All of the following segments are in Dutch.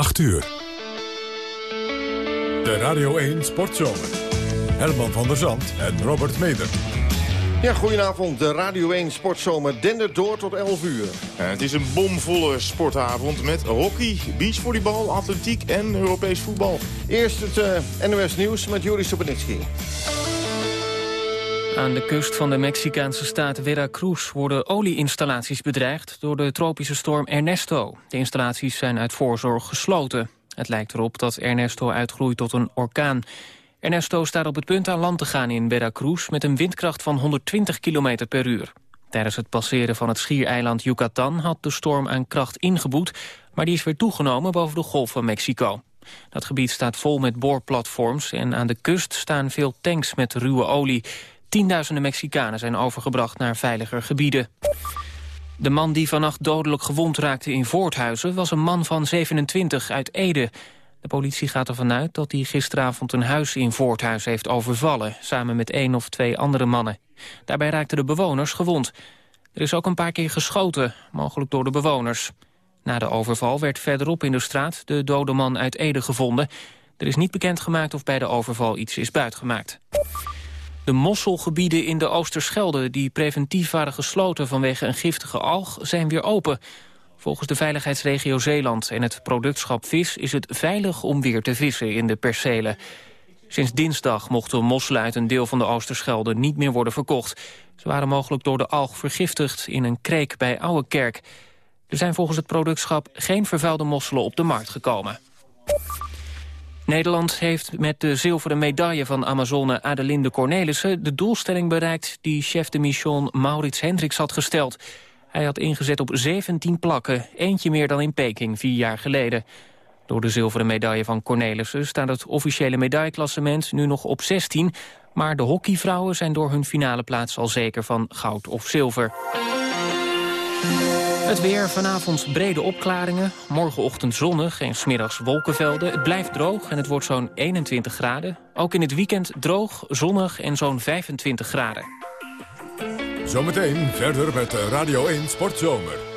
8 uur. De Radio 1 Sportzomer. Herman van der Zand en Robert Meder. Ja, goedenavond. De Radio 1 Sportzomer dendert door tot 11 uur. het is een bomvolle sportavond met hockey, beachvolleybal, atletiek en Europees voetbal. Eerst het uh, NOS Nieuws met Juri Sobenitski. Aan de kust van de Mexicaanse staat Veracruz worden olieinstallaties bedreigd door de tropische storm Ernesto. De installaties zijn uit voorzorg gesloten. Het lijkt erop dat Ernesto uitgroeit tot een orkaan. Ernesto staat op het punt aan land te gaan in Veracruz met een windkracht van 120 km per uur. Tijdens het passeren van het schiereiland Yucatan had de storm aan kracht ingeboet, maar die is weer toegenomen boven de golf van Mexico. Dat gebied staat vol met boorplatforms en aan de kust staan veel tanks met ruwe olie. Tienduizenden Mexicanen zijn overgebracht naar veiliger gebieden. De man die vannacht dodelijk gewond raakte in Voorthuizen... was een man van 27 uit Ede. De politie gaat ervan uit dat hij gisteravond een huis in Voorthuizen heeft overvallen... samen met één of twee andere mannen. Daarbij raakten de bewoners gewond. Er is ook een paar keer geschoten, mogelijk door de bewoners. Na de overval werd verderop in de straat de dode man uit Ede gevonden. Er is niet bekendgemaakt of bij de overval iets is buitgemaakt. De mosselgebieden in de Oosterschelde die preventief waren gesloten vanwege een giftige alg zijn weer open. Volgens de veiligheidsregio Zeeland en het productschap vis is het veilig om weer te vissen in de percelen. Sinds dinsdag mochten mosselen uit een deel van de Oosterschelde niet meer worden verkocht. Ze waren mogelijk door de alg vergiftigd in een kreek bij Ouwekerk. Er zijn volgens het productschap geen vervuilde mosselen op de markt gekomen. Nederland heeft met de zilveren medaille van Amazone Adelinde Cornelissen... de doelstelling bereikt die chef de mission Maurits Hendricks had gesteld. Hij had ingezet op 17 plakken, eentje meer dan in Peking vier jaar geleden. Door de zilveren medaille van Cornelissen staat het officiële medailleklassement nu nog op 16... maar de hockeyvrouwen zijn door hun finale plaats al zeker van goud of zilver. Het weer, vanavond brede opklaringen. Morgenochtend zonnig en smiddags wolkenvelden. Het blijft droog en het wordt zo'n 21 graden. Ook in het weekend droog, zonnig en zo'n 25 graden. Zometeen verder met Radio 1 Sportzomer.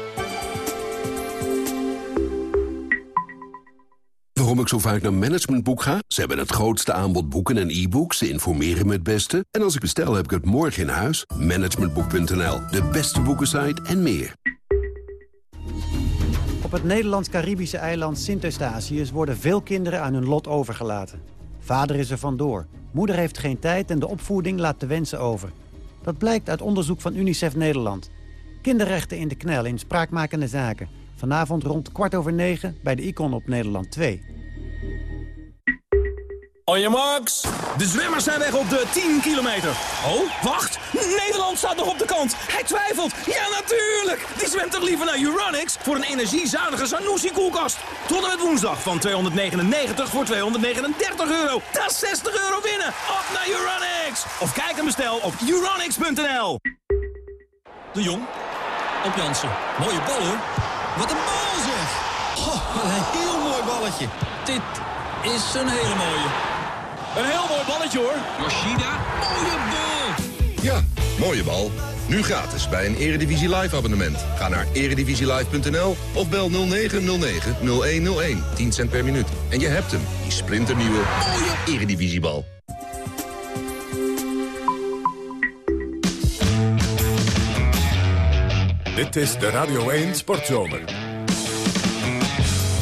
Waarom ik zo vaak naar Managementboek ga? Ze hebben het grootste aanbod boeken en e-books. Ze informeren me het beste. En als ik bestel, heb ik het morgen in huis. Managementboek.nl, de beste boekensite en meer. Op het Nederlands-Caribische eiland Sint-Eustatius worden veel kinderen aan hun lot overgelaten. Vader is er vandoor. Moeder heeft geen tijd en de opvoeding laat de wensen over. Dat blijkt uit onderzoek van UNICEF Nederland. Kinderrechten in de knel in spraakmakende zaken. Vanavond rond kwart over negen bij de Icon op Nederland 2. On your marks. De zwemmers zijn weg op de 10 kilometer. Oh, wacht. Nederland staat nog op de kant. Hij twijfelt. Ja, natuurlijk. Die zwemt toch liever naar Uranix voor een energiezuinige Sanusi-koelkast. Tot en met woensdag van 299 voor 239 euro. Dat is 60 euro winnen. Op naar Uranix. Of kijk en bestel op uranix.nl. De Jong. Op Jansen. Mooie bal hoor. Wat een bal zeg. Oh, een heel mooi balletje. Dit is een hele mooie. Een heel mooi balletje hoor. Yoshida, mooie bal. Ja, mooie bal. Nu gratis bij een Eredivisie Live abonnement. Ga naar eredivisielive.nl of bel 0909-0101. 10 cent per minuut. En je hebt hem, die splinternieuwe mooie Eredivisiebal. Dit is de Radio 1 Sportzomer.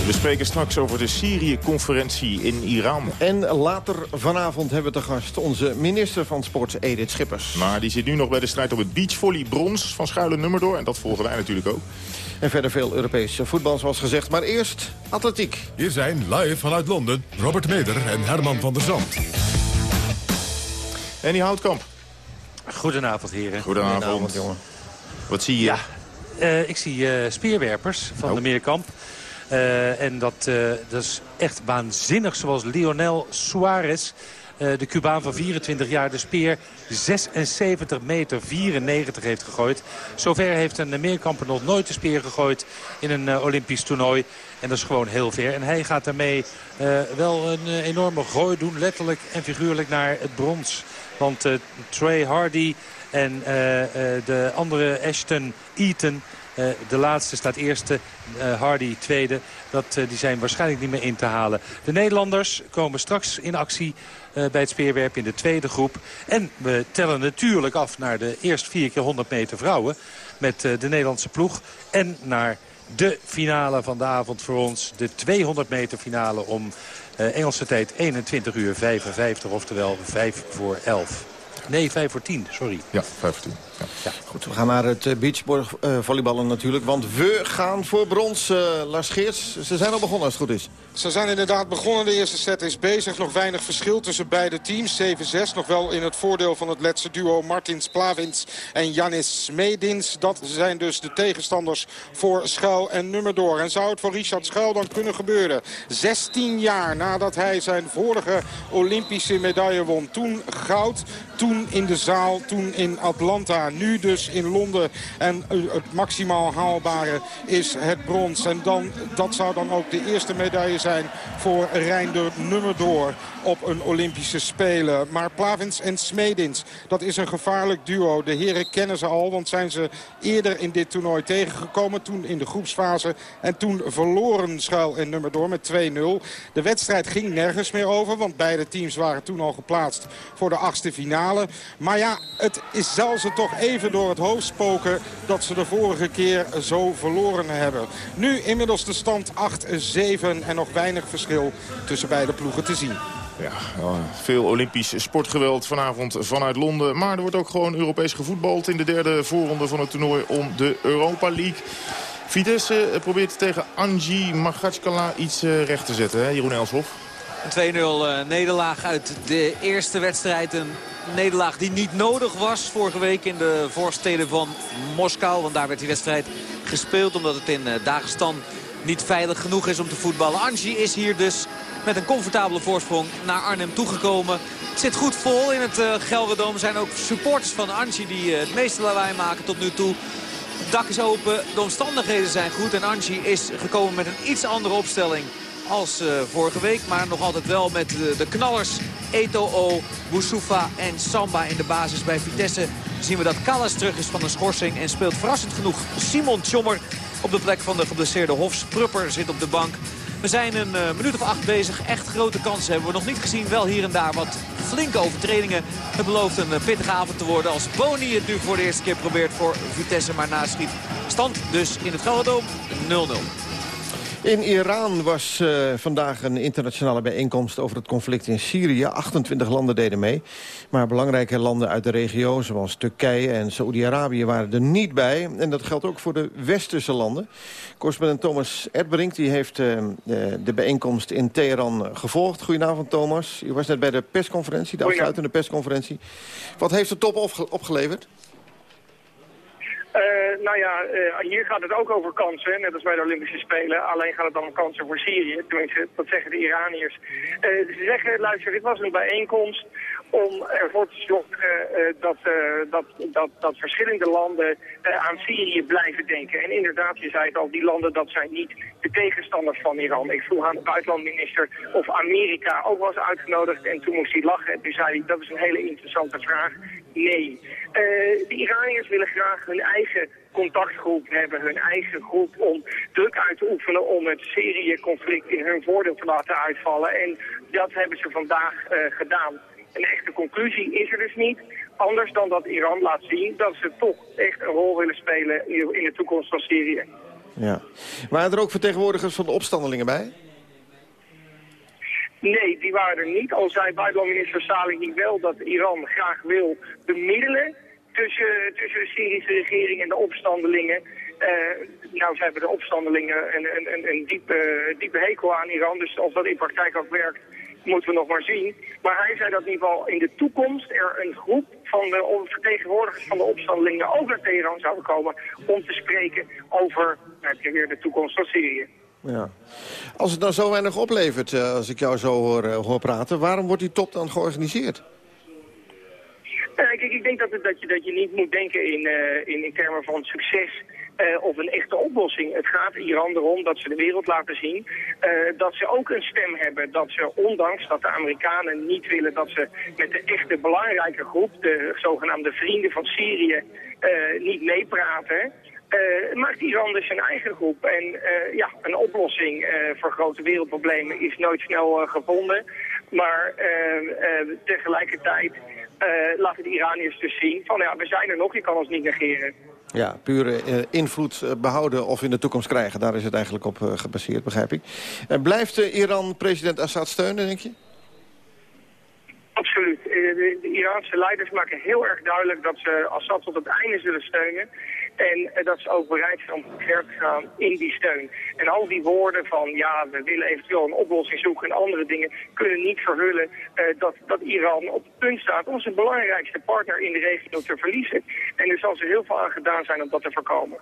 We spreken straks over de Syrië-conferentie in Iran. En later vanavond hebben we te gast onze minister van Sport, Edith Schippers. Maar die zit nu nog bij de strijd op het beachvolley brons van Schuilen nummer door. En dat volgen wij natuurlijk ook. En verder veel Europees voetbal zoals gezegd. Maar eerst atletiek. Hier zijn live vanuit Londen Robert Meder en Herman van der Zand. En die Houtkamp. Goedenavond heren. Goedenavond. Goedenavond jongen. Wat zie je? Ja, uh, ik zie uh, speerwerpers van oh. de Meerkamp. Uh, en dat, uh, dat is echt waanzinnig zoals Lionel Suarez... Uh, de Cubaan van 24 jaar de speer 76 meter 94 heeft gegooid. Zover heeft een meerkamper nog nooit de speer gegooid in een Olympisch toernooi. En dat is gewoon heel ver. En hij gaat daarmee wel een enorme gooi doen, letterlijk en figuurlijk naar het brons. Want Trey Hardy en de andere Ashton Eaton de laatste staat eerste, Hardy tweede. Dat, die zijn waarschijnlijk niet meer in te halen. De Nederlanders komen straks in actie bij het speerwerp in de tweede groep. En we tellen natuurlijk af naar de eerste 4 keer 100 meter vrouwen met de Nederlandse ploeg. En naar de finale van de avond voor ons. De 200 meter finale om Engelse tijd 21 uur 55, oftewel 5 voor 11. Nee, 5 voor 10, sorry. Ja, 5 voor 10. Ja. Goed, we gaan naar het eh, beachvolleyballen uh, natuurlijk. Want we gaan voor brons. Uh, Lars Geerts, ze zijn al begonnen als het goed is. Ze zijn inderdaad begonnen. De eerste set is bezig. Nog weinig verschil tussen beide teams. 7-6. Nog wel in het voordeel van het letse duo Martins Plavins en Janis Medins. Dat zijn dus de tegenstanders voor Schuil en Nummerdoor. En zou het voor Richard Schuil dan kunnen gebeuren? 16 jaar nadat hij zijn vorige Olympische medaille won. Toen goud, toen in de zaal, toen in Atlanta. Nu dus in Londen. En het maximaal haalbare is het brons. En dan, dat zou dan ook de eerste medaille zijn voor Reinder Nummerdoor op een Olympische Spelen. Maar Plavins en Smedins, dat is een gevaarlijk duo. De heren kennen ze al, want zijn ze eerder in dit toernooi tegengekomen. Toen in de groepsfase en toen verloren Schuil en Nummerdoor met 2-0. De wedstrijd ging nergens meer over, want beide teams waren toen al geplaatst voor de achtste finale. Maar ja, het is zelfs er toch even door het hoofd spoken dat ze de vorige keer zo verloren hebben. Nu inmiddels de stand 8-7 en nog weinig verschil tussen beide ploegen te zien. Ja, veel Olympisch sportgeweld vanavond vanuit Londen. Maar er wordt ook gewoon Europees gevoetbald in de derde voorronde van het toernooi om de Europa League. Vitesse probeert tegen Angie Magachkala iets eh, recht te zetten, hè, Jeroen Elshoff. Een 2-0 eh, nederlaag uit de eerste wedstrijd. Een nederlaag die niet nodig was vorige week in de voorsteden van Moskou. Want daar werd die wedstrijd gespeeld omdat het in eh, Dagestan niet veilig genoeg is om te voetballen. Angie is hier dus met een comfortabele voorsprong naar Arnhem toegekomen. Zit goed vol in het uh, Gelredome. Er zijn ook supporters van Angie die het meeste lawaai maken tot nu toe. Het dak is open, de omstandigheden zijn goed. En Angie is gekomen met een iets andere opstelling als uh, vorige week. Maar nog altijd wel met de, de knallers Eto'o, Boussoufa en Samba in de basis. Bij Vitesse zien we dat Callas terug is van een schorsing. En speelt verrassend genoeg Simon Tjommer op de plek van de geblesseerde Hofs. Prupper zit op de bank. We zijn een uh, minuut of acht bezig. Echt grote kansen hebben we nog niet gezien. Wel hier en daar wat flinke overtredingen. Het belooft een pittige avond te worden als Boni het nu voor de eerste keer probeert voor Vitesse. Maar naschiet stand dus in het Gelderdoom 0-0. In Iran was uh, vandaag een internationale bijeenkomst over het conflict in Syrië. 28 landen deden mee. Maar belangrijke landen uit de regio, zoals Turkije en Saoedi-Arabië, waren er niet bij. En dat geldt ook voor de westerse landen. Correspondent Thomas Erdbrink die heeft uh, de bijeenkomst in Teheran gevolgd. Goedenavond Thomas. U was net bij de persconferentie, de afsluitende persconferentie. Wat heeft de top opgeleverd? Uh, nou ja, uh, hier gaat het ook over kansen, net als bij de Olympische Spelen. Alleen gaat het dan om kansen voor Syrië. Tenminste, dat zeggen de Iraniërs. Uh, ze zeggen, luister, dit was een bijeenkomst om ervoor te zorgen dat, dat, dat, dat verschillende landen aan Syrië blijven denken. En inderdaad, je zei het al, die landen dat zijn niet de tegenstanders van Iran. Ik vroeg aan de buitenlandminister of Amerika ook was uitgenodigd en toen moest hij lachen. En toen zei hij, dat is een hele interessante vraag. Nee. Uh, de Iraniërs willen graag hun eigen contactgroep hebben, hun eigen groep om druk uit te oefenen om het Syrië-conflict in hun voordeel te laten uitvallen. En dat hebben ze vandaag uh, gedaan. Een echte conclusie is er dus niet. Anders dan dat Iran laat zien dat ze toch echt een rol willen spelen in de toekomst van Syrië. Ja. Waren er ook vertegenwoordigers van de opstandelingen bij? Nee, die waren er niet. Al zei buitenlandminister Salih wel dat Iran graag wil bemiddelen tussen, tussen de Syrische regering en de opstandelingen. Uh, nou, ze hebben de opstandelingen een, een, een, diepe, diepe hekel aan Iran. Dus of dat in praktijk ook werkt, moeten we nog maar zien. Maar hij zei dat in ieder geval in de toekomst er een groep van de vertegenwoordigers van de opstandelingen over Teheran zouden komen om te spreken over nou, weer de toekomst van Syrië. Ja. Als het dan zo weinig oplevert, eh, als ik jou zo hoor, eh, hoor praten... waarom wordt die top dan georganiseerd? Uh, kijk, ik denk dat, dat, je, dat je niet moet denken in, in, in termen van succes of een echte oplossing. Het gaat Iran erom dat ze de wereld laten zien dat ze ook een stem hebben. Dat ze, ondanks dat de Amerikanen niet willen dat ze met de echte belangrijke groep, de zogenaamde vrienden van Syrië, niet meepraten uh, maakt Iran dus zijn eigen groep. En uh, ja, een oplossing uh, voor grote wereldproblemen is nooit snel gevonden. Maar tegelijkertijd laten de Iraniërs dus zien van ja, we zijn er nog, je kan ons niet negeren. Ja, pure invloed behouden of in de toekomst krijgen. Daar is het eigenlijk op gebaseerd, begrijp ik. blijft Iran president Assad steunen, denk je? Absoluut. De, de, Iraanse leiders maken heel erg duidelijk dat ze Assad tot het einde zullen steunen. En eh, dat ze ook bereid zijn om te gaan in die steun. En al die woorden van ja, we willen eventueel een oplossing zoeken en andere dingen kunnen niet verhullen uh, dat, dat Iran op het punt staat om zijn belangrijkste partner in de regio te verliezen. En er zal ze heel veel aan gedaan zijn om dat te voorkomen.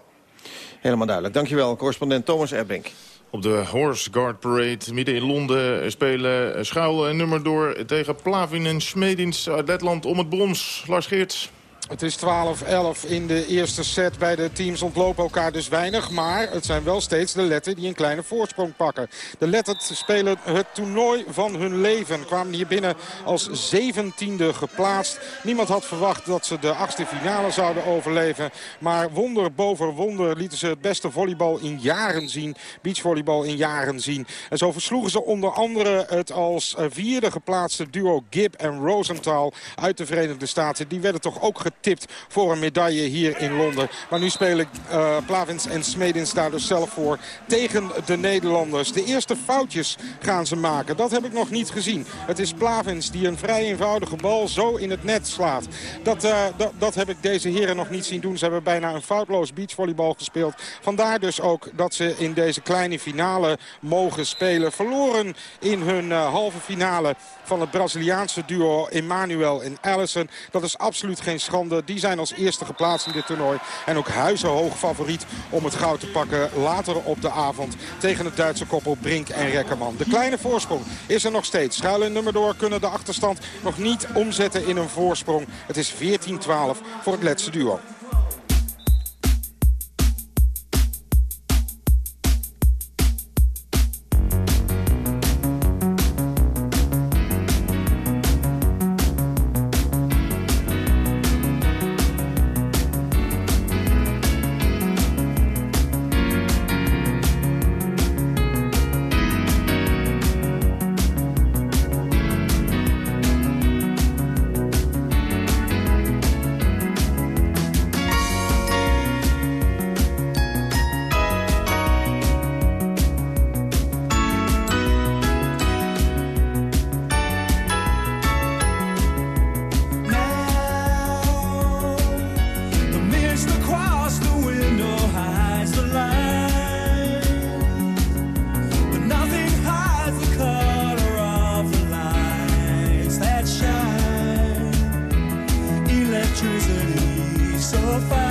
Helemaal duidelijk. Dankjewel, correspondent Thomas Erbink. Op de Horse Guard Parade midden in Londen spelen Schuil en nummer door tegen Plavin en Smedins uit Letland om het brons. Lars Geerts. Het is 12-11 in de eerste set. Bij de teams ontlopen elkaar dus weinig. Maar het zijn wel steeds de Letten die een kleine voorsprong pakken. De Letten spelen het toernooi van hun leven. Kwamen hier binnen als zeventiende geplaatst. Niemand had verwacht dat ze de achtste finale zouden overleven. Maar wonder boven wonder lieten ze het beste volleybal in jaren zien. Beachvolleybal in jaren zien. En zo versloegen ze onder andere het als vierde geplaatste duo Gibb en Rosenthal uit de Verenigde Staten. Die werden toch ook getipt voor een medaille hier in Londen. Maar nu spelen uh, Plavins en Smedins daar dus zelf voor tegen de Nederlanders. De eerste foutjes gaan ze maken. Dat heb ik nog niet gezien. Het is Plavins die een vrij eenvoudige bal zo in het net slaat. Dat, uh, dat, heb ik deze heren nog niet zien doen. Ze hebben bijna een foutloos beachvolleybal gespeeld. Vandaar dus ook dat ze in deze kleine finale mogen spelen. Verloren in hun uh, halve finale van het Braziliaanse duo Emmanuel en Allison. Dat is absoluut geen schande. Die zijn als eerste geplaatst in dit toernooi. En ook huizenhoog favoriet om het goud te pakken later op de avond tegen het Duitse koppel Brink en Rekkerman. De kleine voorsprong is er nog steeds. Schuil en nummer door kunnen de achterstand nog niet omzetten in een voorsprong. Het is 14-12 voor het Letse duo. so far.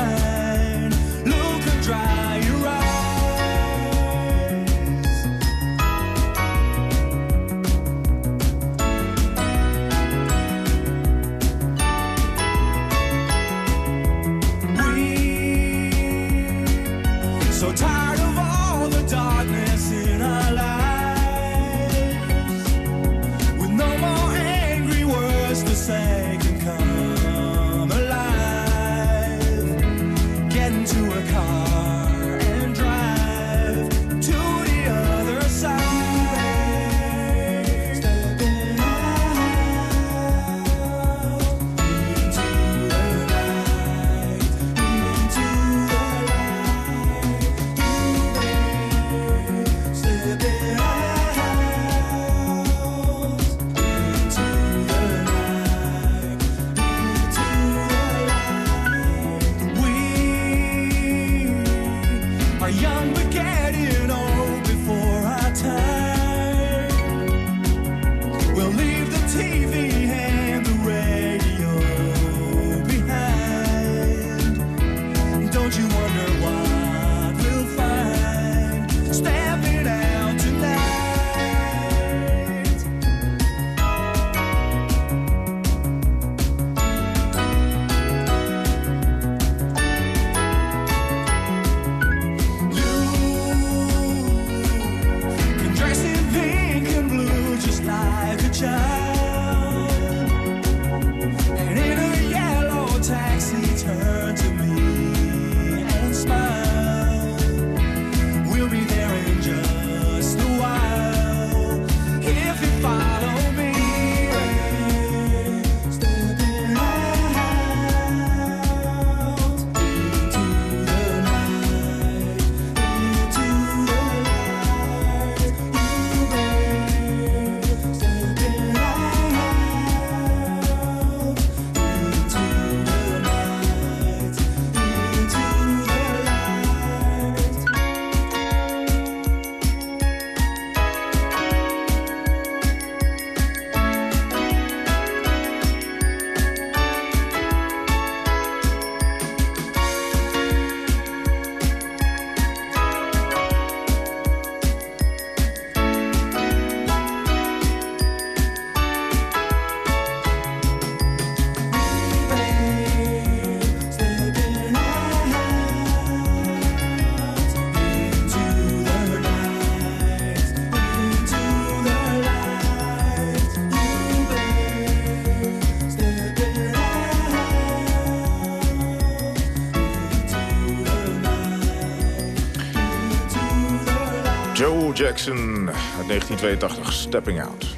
Jackson uit 1982, Stepping Out.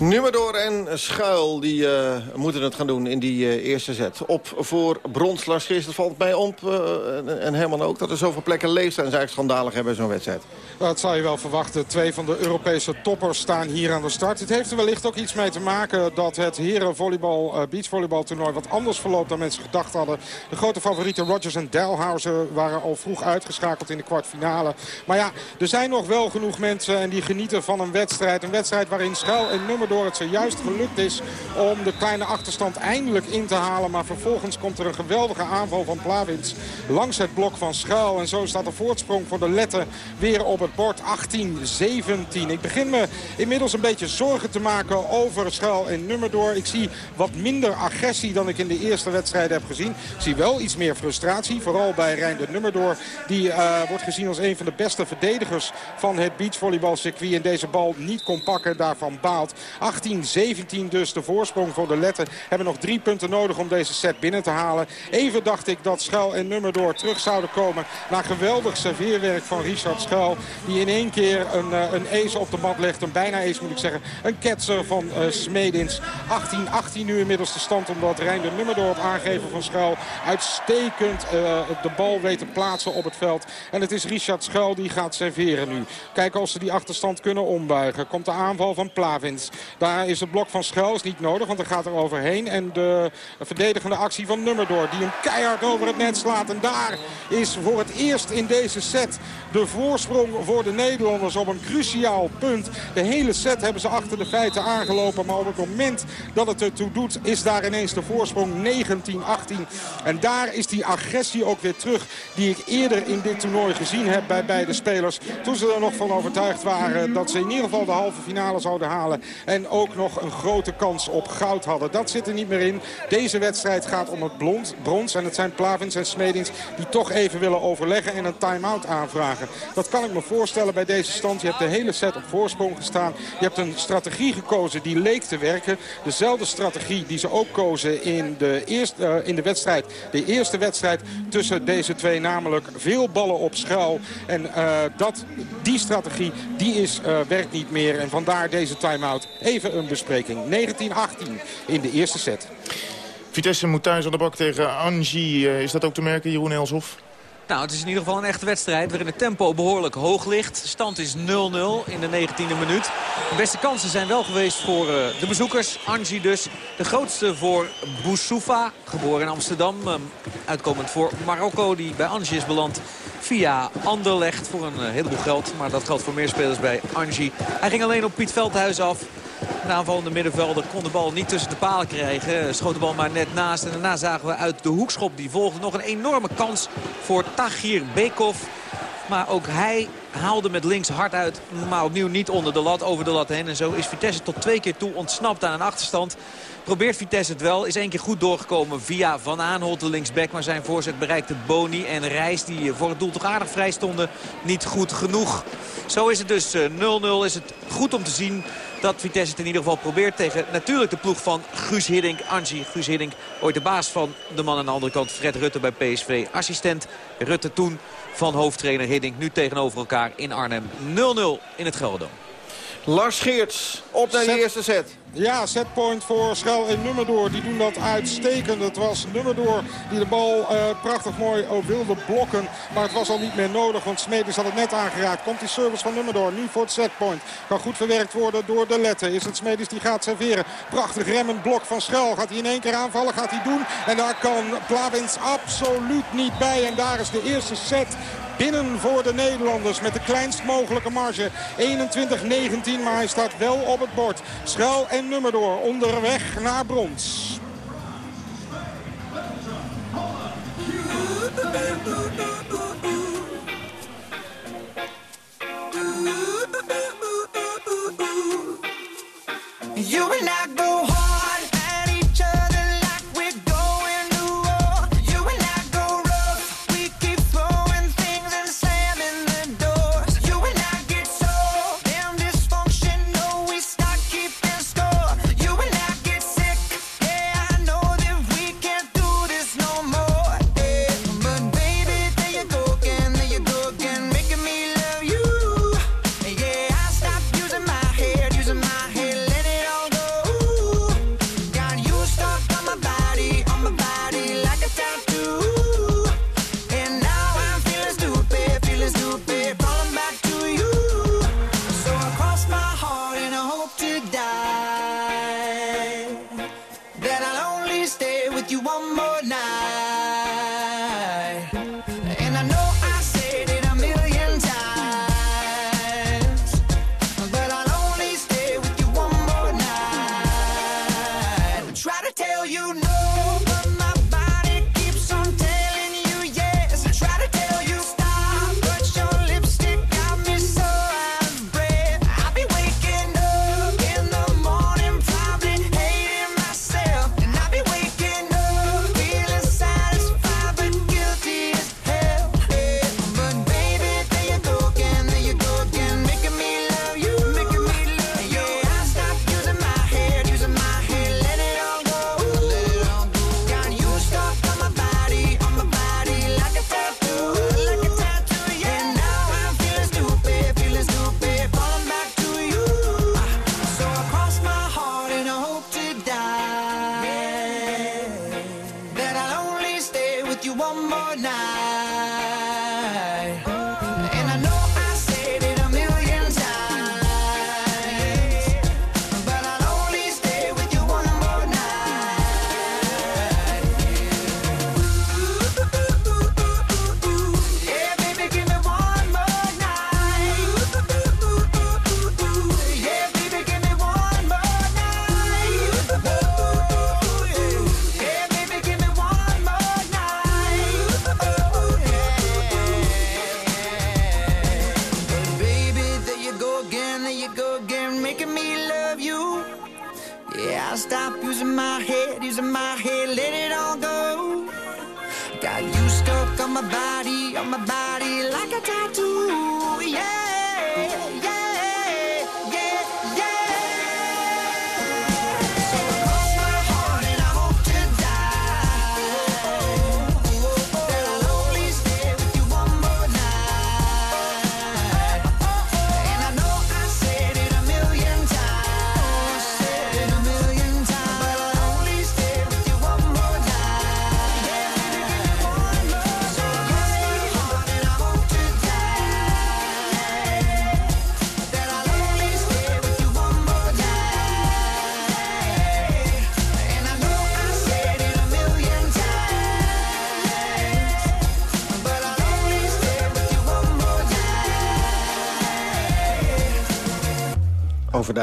Nummerdoor en Schuil die, uh, moeten het gaan doen in die uh, eerste set. Op voor brons. Lars Geest, valt mij op. Uh, en, en Herman ook, dat er zoveel plekken leeg zijn. Eigenlijk schandalig hebben zo'n wedstrijd. Dat zou je wel verwachten. Twee van de Europese toppers staan hier aan de start. Het heeft er wellicht ook iets mee te maken dat het herenvolleybal, beachvolleybal toernooi wat anders verloopt dan mensen gedacht hadden. De grote favorieten Rogers en Delhausen waren al vroeg uitgeschakeld in de kwartfinale. Maar ja, er zijn nog wel genoeg mensen en die genieten van een wedstrijd. Een wedstrijd waarin Schuil en nummer door het zojuist gelukt is om de kleine achterstand eindelijk in te halen. Maar vervolgens komt er een geweldige aanval van Plavins langs het blok van Schuil. En zo staat de voortsprong voor de Letten weer op het bord 18-17. Ik begin me inmiddels een beetje zorgen te maken over Schuil en Nummerdoor. Ik zie wat minder agressie dan ik in de eerste wedstrijd heb gezien. Ik zie wel iets meer frustratie, vooral bij Rijn de Nummerdoor. Die uh, wordt gezien als een van de beste verdedigers van het beachvolleybalcircuit. En deze bal niet kon pakken, daarvan baalt. 18-17 dus de voorsprong voor de Letten. Hebben nog drie punten nodig om deze set binnen te halen. Even dacht ik dat Schuil en Nummerdoor terug zouden komen. Na geweldig serveerwerk van Richard Schuil. Die in één keer een, uh, een ace op de mat legt. Een bijna ace moet ik zeggen. Een ketser van uh, Smedins. 18-18 nu inmiddels de stand. Omdat Rijn de Nummerdoor op aangeven van Schuil uitstekend uh, de bal weet te plaatsen op het veld. En het is Richard Schuil die gaat serveren nu. Kijken of ze die achterstand kunnen ombuigen. Komt de aanval van Plavins. Daar is het blok van Schuils niet nodig, want er gaat er overheen. En de verdedigende actie van Nummerdoor, die hem keihard over het net slaat. En daar is voor het eerst in deze set de voorsprong voor de Nederlanders op een cruciaal punt. De hele set hebben ze achter de feiten aangelopen. Maar op het moment dat het ertoe doet, is daar ineens de voorsprong 19-18. En daar is die agressie ook weer terug die ik eerder in dit toernooi gezien heb bij beide spelers. Toen ze er nog van overtuigd waren dat ze in ieder geval de halve finale zouden halen. En ook nog een grote kans op goud hadden. Dat zit er niet meer in. Deze wedstrijd gaat om het blond, brons. En het zijn Plavins en Smedings die toch even willen overleggen en een time-out aanvragen. Dat kan ik me voorstellen bij deze stand. Je hebt de hele set op voorsprong gestaan. Je hebt een strategie gekozen die leek te werken. Dezelfde strategie die ze ook kozen in de, eerste, uh, in de wedstrijd. De eerste wedstrijd tussen deze twee. Namelijk veel ballen op schuil. En uh, dat, die strategie die is, uh, werkt niet meer. En vandaar deze time-out. Even een bespreking. 19-18 in de eerste set. Vitesse moet thuis aan de bak tegen Angie. Uh, is dat ook te merken, Jeroen Elshoff? Nou, het is in ieder geval een echte wedstrijd waarin het tempo behoorlijk hoog ligt. Stand is 0-0 in de 19e minuut. De beste kansen zijn wel geweest voor uh, de bezoekers. Angie dus. De grootste voor Boussoufa, geboren in Amsterdam. Um, uitkomend voor Marokko, die bij Angie is beland via Anderlecht voor een uh, heleboel geld. Maar dat geldt voor meer spelers bij Angie. Hij ging alleen op Piet Veldhuis af. De aanvallende middenvelder kon de bal niet tussen de palen krijgen. Schoot de bal maar net naast. En daarna zagen we uit de hoekschop die volgde nog een enorme kans voor Tagir Bekov. Maar ook hij haalde met links hard uit. Maar opnieuw niet onder de lat, over de lat heen. En zo is Vitesse tot twee keer toe ontsnapt aan een achterstand. Probeert Vitesse het wel. Is één keer goed doorgekomen via Van Aanholt, de linksback. Maar zijn voorzet bereikte Boni en Reis, die voor het doel toch aardig vrij stonden, niet goed genoeg. Zo is het dus 0-0. Is het goed om te zien dat Vitesse het in ieder geval probeert tegen natuurlijk de ploeg van Guus Hiddink. Angie Guus Hiddink, ooit de baas van de man aan de andere kant. Fred Rutte bij PSV, assistent. Rutte toen van hoofdtrainer Hiddink. Nu tegenover elkaar in Arnhem. 0-0 in het Gelderdoom. Lars Geerts, op naar de eerste set. Ja, setpoint voor Schel en Nummerdoor. Die doen dat uitstekend. Het was Nummerdoor die de bal uh, prachtig mooi uh, wilde blokken. Maar het was al niet meer nodig, want Smeders had het net aangeraakt. Komt die service van Nummerdoor. Nu voor het setpoint. Kan goed verwerkt worden door de letten. Is het Smeders die gaat serveren. Prachtig remmend blok van Schel. Gaat hij in één keer aanvallen? Gaat hij doen? En daar kan Plavins absoluut niet bij. En daar is de eerste set binnen voor de Nederlanders met de kleinst mogelijke marge. 21-19, maar hij staat wel op het bord. Schuil en Nummerdoor onderweg naar brons.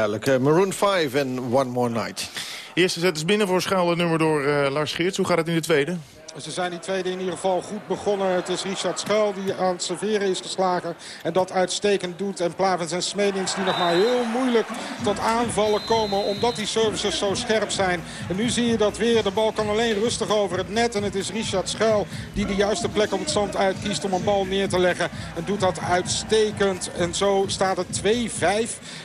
Overduidelijk. Eh, Maroon 5 en One More Night. Eerste zet is binnen voor schuil nummer door eh, Lars Geerts. Hoe gaat het in de tweede? Ze zijn die tweede in ieder geval goed begonnen. Het is Richard Schuil die aan het serveren is geslagen. En dat uitstekend doet. En Plavens en Smedings die nog maar heel moeilijk tot aanvallen komen. Omdat die services zo scherp zijn. En nu zie je dat weer. De bal kan alleen rustig over het net. En het is Richard Schuil die de juiste plek op het zand uitkiest om een bal neer te leggen. En doet dat uitstekend. En zo staat het 2-5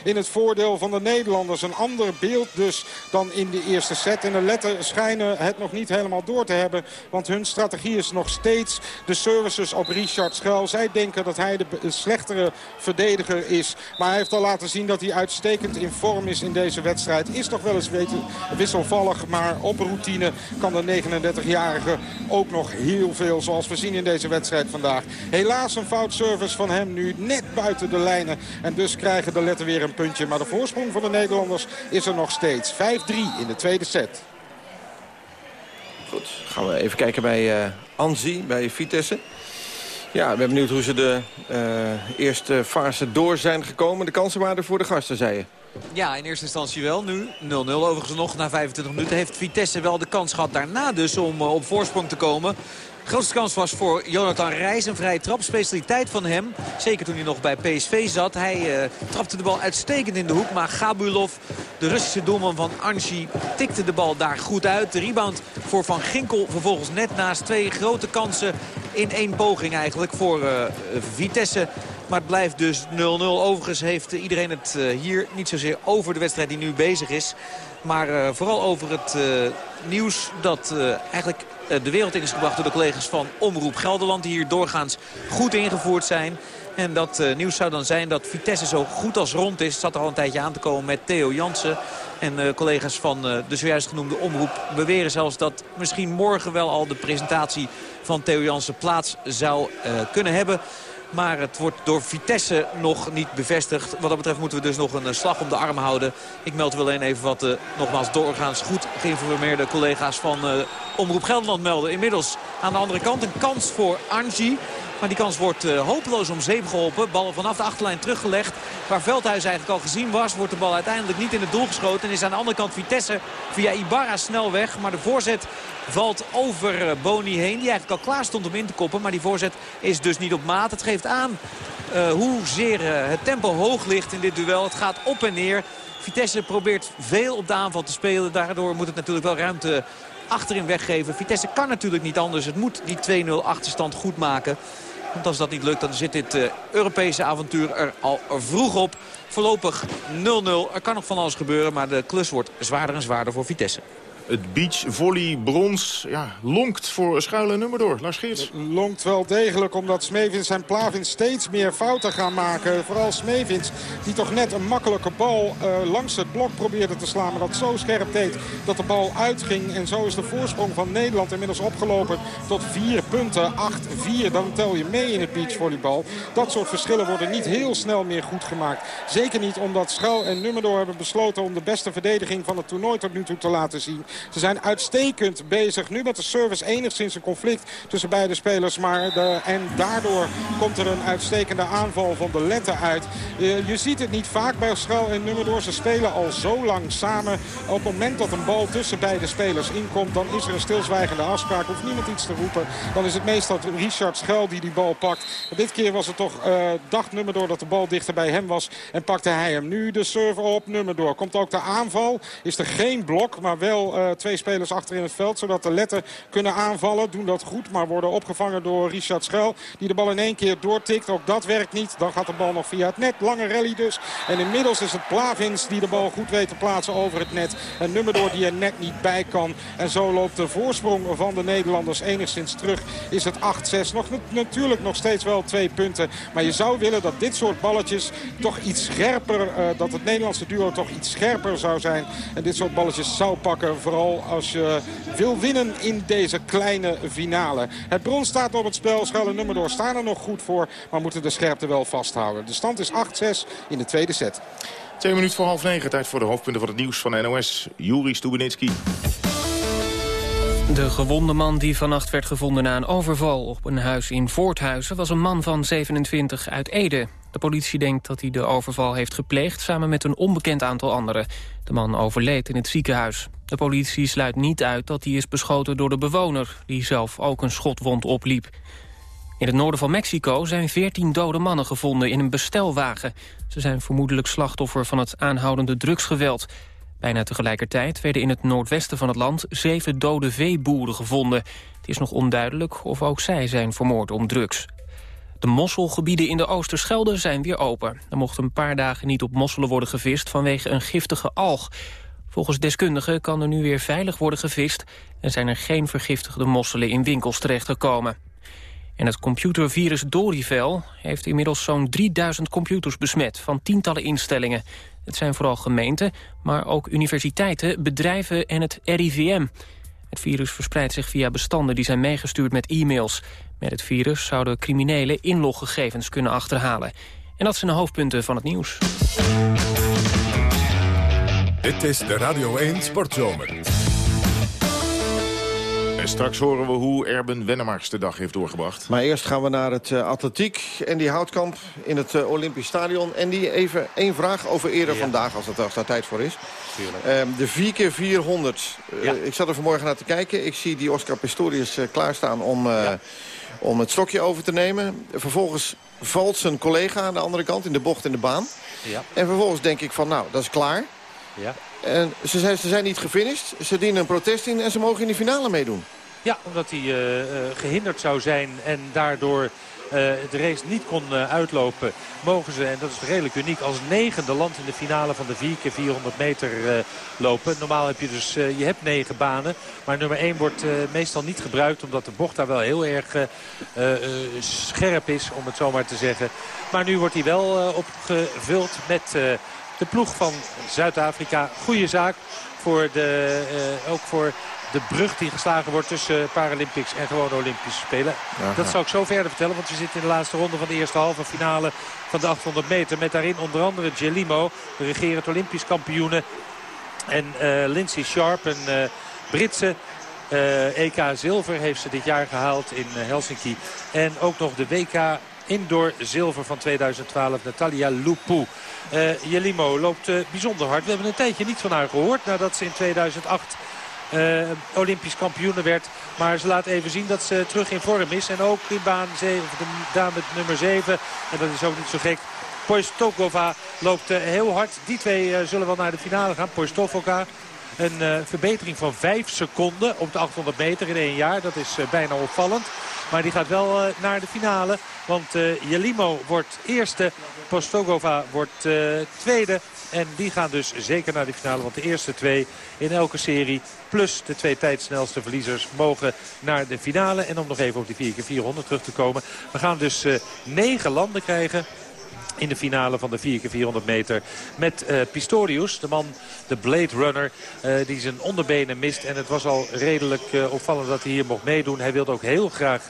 in het voordeel van de Nederlanders. Een ander beeld dus dan in de eerste set. En de letten schijnen het nog niet helemaal door te hebben. Want hun strategie is nog steeds de services op Richard Schuil. Zij denken dat hij de slechtere verdediger is. Maar hij heeft al laten zien dat hij uitstekend in vorm is in deze wedstrijd. Is toch wel eens weten, wisselvallig. Maar op routine kan de 39-jarige ook nog heel veel. Zoals we zien in deze wedstrijd vandaag. Helaas een fout service van hem nu net buiten de lijnen. En dus krijgen de letten weer een puntje. Maar de voorsprong van de Nederlanders is er nog steeds. 5-3 in de tweede set. Goed, gaan we even kijken bij eh Anzi, bij Vitesse. Ja, ik ben benieuwd hoe ze de eh, eerste fase door zijn gekomen. De kansen waren er voor de gasten, zei je. Ja, in eerste instantie wel. Nu 0-0 overigens nog na 25 minuten. Heeft Vitesse wel de kans gehad daarna dus om eh, op voorsprong te komen. Grootste kans was voor Jonathan Reis. Een vrije trap. Specialiteit van hem. Zeker toen hij nog bij PSV zat. Hij eh, trapte de bal uitstekend in de hoek. Maar Gabulov, de Russische doelman van Anji, tikte de bal daar goed uit. De rebound voor Van Ginkel vervolgens net naast twee grote kansen in één poging eigenlijk voor eh, Vitesse. Maar het blijft dus 0-0. Overigens heeft iedereen het eh, hier niet zozeer over de wedstrijd die nu bezig is. Maar vooral over het nieuws dat eigenlijk de wereld in is gebracht door de collega's van Omroep Gelderland. Die hier doorgaans goed ingevoerd zijn. En dat eh, nieuws zou dan zijn dat Vitesse zo goed als rond is. Zat er al een tijdje aan te komen met Theo Jansen. En eh, collega's van eh, de zojuist genoemde omroep beweren zelfs dat misschien morgen wel al de presentatie van Theo Jansen plaats zou eh, kunnen hebben. Maar het wordt door Vitesse nog niet bevestigd. Wat dat betreft moeten we dus nog een eh, slag om de arm houden. Ik meld wel even wat uh, nogmaals doorgaans goed geïnformeerde collega's van uh, Omroep Gelderland melden. Inmiddels aan de andere kant een kans voor Angie. Maar die kans wordt uh, hopeloos om zeep geholpen. Bal vanaf de achterlijn teruggelegd. Waar Veldhuis eigenlijk al gezien was, wordt de bal uiteindelijk niet in het doel geschoten. En is aan de andere kant Vitesse via Ibarra snel weg. Maar de voorzet valt over uh, Boni heen. Die eigenlijk al klaar stond om in te koppen. Maar die voorzet is dus niet op maat. Het geeft aan uh, hoezeer het tempo hoog ligt in dit duel. Het gaat op en neer. Vitesse probeert veel op de aanval te spelen. Daardoor moet het natuurlijk wel ruimte achterin weggeven. Vitesse kan natuurlijk niet anders. Het moet die 2-0 achterstand goed maken. Want als dat niet lukt, dan zit dit uh, Europese avontuur er al vroeg op. Voorlopig 0-0. Er kan nog van alles gebeuren, maar de klus wordt zwaarder en zwaarder voor Vitesse. Het beachvolley brons ja, lonkt voor schuile nummer door. Lars Geerts. Lonkt wel degelijk omdat Smevins en Plavins steeds meer fouten gaan maken. Vooral Smevins die toch net een makkelijke bal uh, langs het blok probeerde te slaan. Maar dat zo scherp deed dat de bal uitging. En zo is de voorsprong van Nederland inmiddels opgelopen tot 4 punten. 8-4. Dan tel je mee in het beachvolleybal. Dat soort verschillen worden niet heel snel meer goed gemaakt. Zeker niet omdat Schuil en Nummerdoor hebben besloten om de beste verdediging van het toernooi tot nu toe te laten zien. Ze zijn uitstekend bezig. Nu met de service enigszins een conflict tussen beide spelers. Maar de, en daardoor komt er een uitstekende aanval van de letter uit. Je, ziet het niet vaak bij Schel en Nummerdoor. Ze spelen al zo lang samen. Op het moment dat een bal tussen beide spelers inkomt... dan is er een stilzwijgende afspraak. Hoeft niemand iets te roepen. Dan is het meestal Richard Schel die die bal pakt. Dit keer was het toch, uh, dacht Nummerdoor dat de bal dichter bij hem was. En pakte hij hem. Nu de serve op Nummerdoor. Komt ook de aanval. Is er geen blok, maar wel uh, twee spelers achter in het veld. Zodat de letter kunnen aanvallen. Doen dat goed, maar worden opgevangen door Richard Schel. Die de bal in één keer doortikt. Ook dat werkt niet. Dan gaat de bal nog via het net. Lange rally dus. En inmiddels is het Plavins die de bal goed weet te plaatsen over het net. En Nummerdoor die er net niet bij kan. En zo loopt de voorsprong van de Nederlanders enigszins terug. Is het 8-6. Nog, natuurlijk nog steeds wel twee punten. Maar je zou willen dat dit soort balletjes toch iets scherper... Uh, dat het Nederlandse duo toch iets scherper zou zijn. En dit soort balletjes zou pakken. Vooral als je wil winnen in deze kleine finale. Het brons staat op het spel. Schel en Nummerdoor staan er nog goed voor. Maar moeten de scherpte wel vasthouden. De stand is 8-6 in de tweede set. Twee minuten voor half negen. Tijd voor de hoofdpunten van het nieuws van NOS. Juri Stubenitski. De gewonde man die vannacht werd gevonden na een overval op een huis in Voorthuizen... was een man van 27 uit Ede. De politie denkt dat hij de overval heeft gepleegd... samen met een onbekend aantal anderen. De man overleed in het ziekenhuis. De politie sluit niet uit dat hij is beschoten door de bewoner... die zelf ook een schotwond opliep. In het noorden van Mexico zijn 14 dode mannen gevonden in een bestelwagen. Ze zijn vermoedelijk slachtoffer van het aanhoudende drugsgeweld. Bijna tegelijkertijd werden in het noordwesten van het land zeven dode veeboeren gevonden. Het is nog onduidelijk of ook zij zijn vermoord om drugs. De mosselgebieden in de Oosterschelde zijn weer open. Er mocht een paar dagen niet op mosselen worden gevist vanwege een giftige alg. Volgens deskundigen kan er nu weer veilig worden gevist... en zijn er geen vergiftigde mosselen in winkels terechtgekomen. En het computervirus Dorivel heeft inmiddels zo'n 3000 computers besmet... van tientallen instellingen. Het zijn vooral gemeenten, maar ook universiteiten, bedrijven en het RIVM. Het virus verspreidt zich via bestanden die zijn meegestuurd met e-mails. Met het virus zouden criminelen inloggegevens kunnen achterhalen. En dat zijn de hoofdpunten van het nieuws. Dit is de Radio 1 Sportzomer. En straks horen we hoe Erben Wennemars de dag heeft doorgebracht. Maar eerst gaan we naar het uh, atletiek en die houtkamp in het uh, Olympisch Stadion. En die even één vraag over eerder ja. vandaag, als, het, als daar tijd voor is. Uh, de 4 keer 400 Ja. Ik zat er vanmorgen naar te kijken. Ik zie die Oscar Pistorius klaarstaan om, ja. om het stokje over te nemen. Vervolgens valt zijn collega aan de andere kant in de bocht in de baan. Ja. En vervolgens denk ik van nou, dat is klaar. Ja. En ze zijn, ze zijn niet gefinished, ze dienen een protest in en ze mogen in de finale meedoen. Ja, omdat hij uh, uh, gehinderd zou zijn en daardoor uh, de race niet kon uitlopen, mogen ze, en dat is redelijk uniek, als negende land in de finale van de 4 keer 400 meter lopen. Normaal heb je dus, je hebt negen banen, maar nummer 1 wordt meestal niet gebruikt, omdat de bocht daar wel heel erg scherp is, om het zo maar te zeggen. Maar nu wordt hij wel opgevuld met de ploeg van Zuid-Afrika. Goede zaak voor de, uh, ook voor de brug die geslagen wordt tussen Paralympics en gewoon Olympische Spelen. Aha. Dat zou ik zo verder vertellen, want we zitten in de laatste ronde van de eerste halve finale van de 800 meter. Met daarin onder andere Gelimo, de regerend Olympisch kampioene. En uh, Lindsay Sharp, een uh, Britse uh, EK zilver heeft ze dit jaar gehaald in Helsinki. En ook nog de WK indoor zilver van 2012, Natalia Lupu. Uh, Jelimo loopt uh, bijzonder hard. We hebben een tijdje niet van haar gehoord nadat ze in 2008 uh, Olympisch kampioene werd. Maar ze laat even zien dat ze terug in vorm is. En ook in baan 7, de dame nummer 7. En dat is ook niet zo gek. Poistokova loopt heel hard. Die twee zullen wel naar de finale gaan. Poistokova. Een uh, verbetering van 5 seconden op de 800 meter in één jaar. Dat is uh, bijna opvallend. Maar die gaat wel uh, naar de finale. Want Jelimo wordt eerste. Postogova wordt tweede. En die gaan dus zeker naar de finale. Want de eerste twee in elke serie plus de twee tijdsnelste verliezers mogen naar de finale. En om nog even op die 4x400 terug te komen. We gaan dus negen landen krijgen in de finale van de 4x400 meter met eh, Pistorius, de man, de Blade Runner, eh, die zijn onderbenen mist. En het was al redelijk eh, opvallend dat hij hier mocht meedoen. Hij wilde ook heel graag,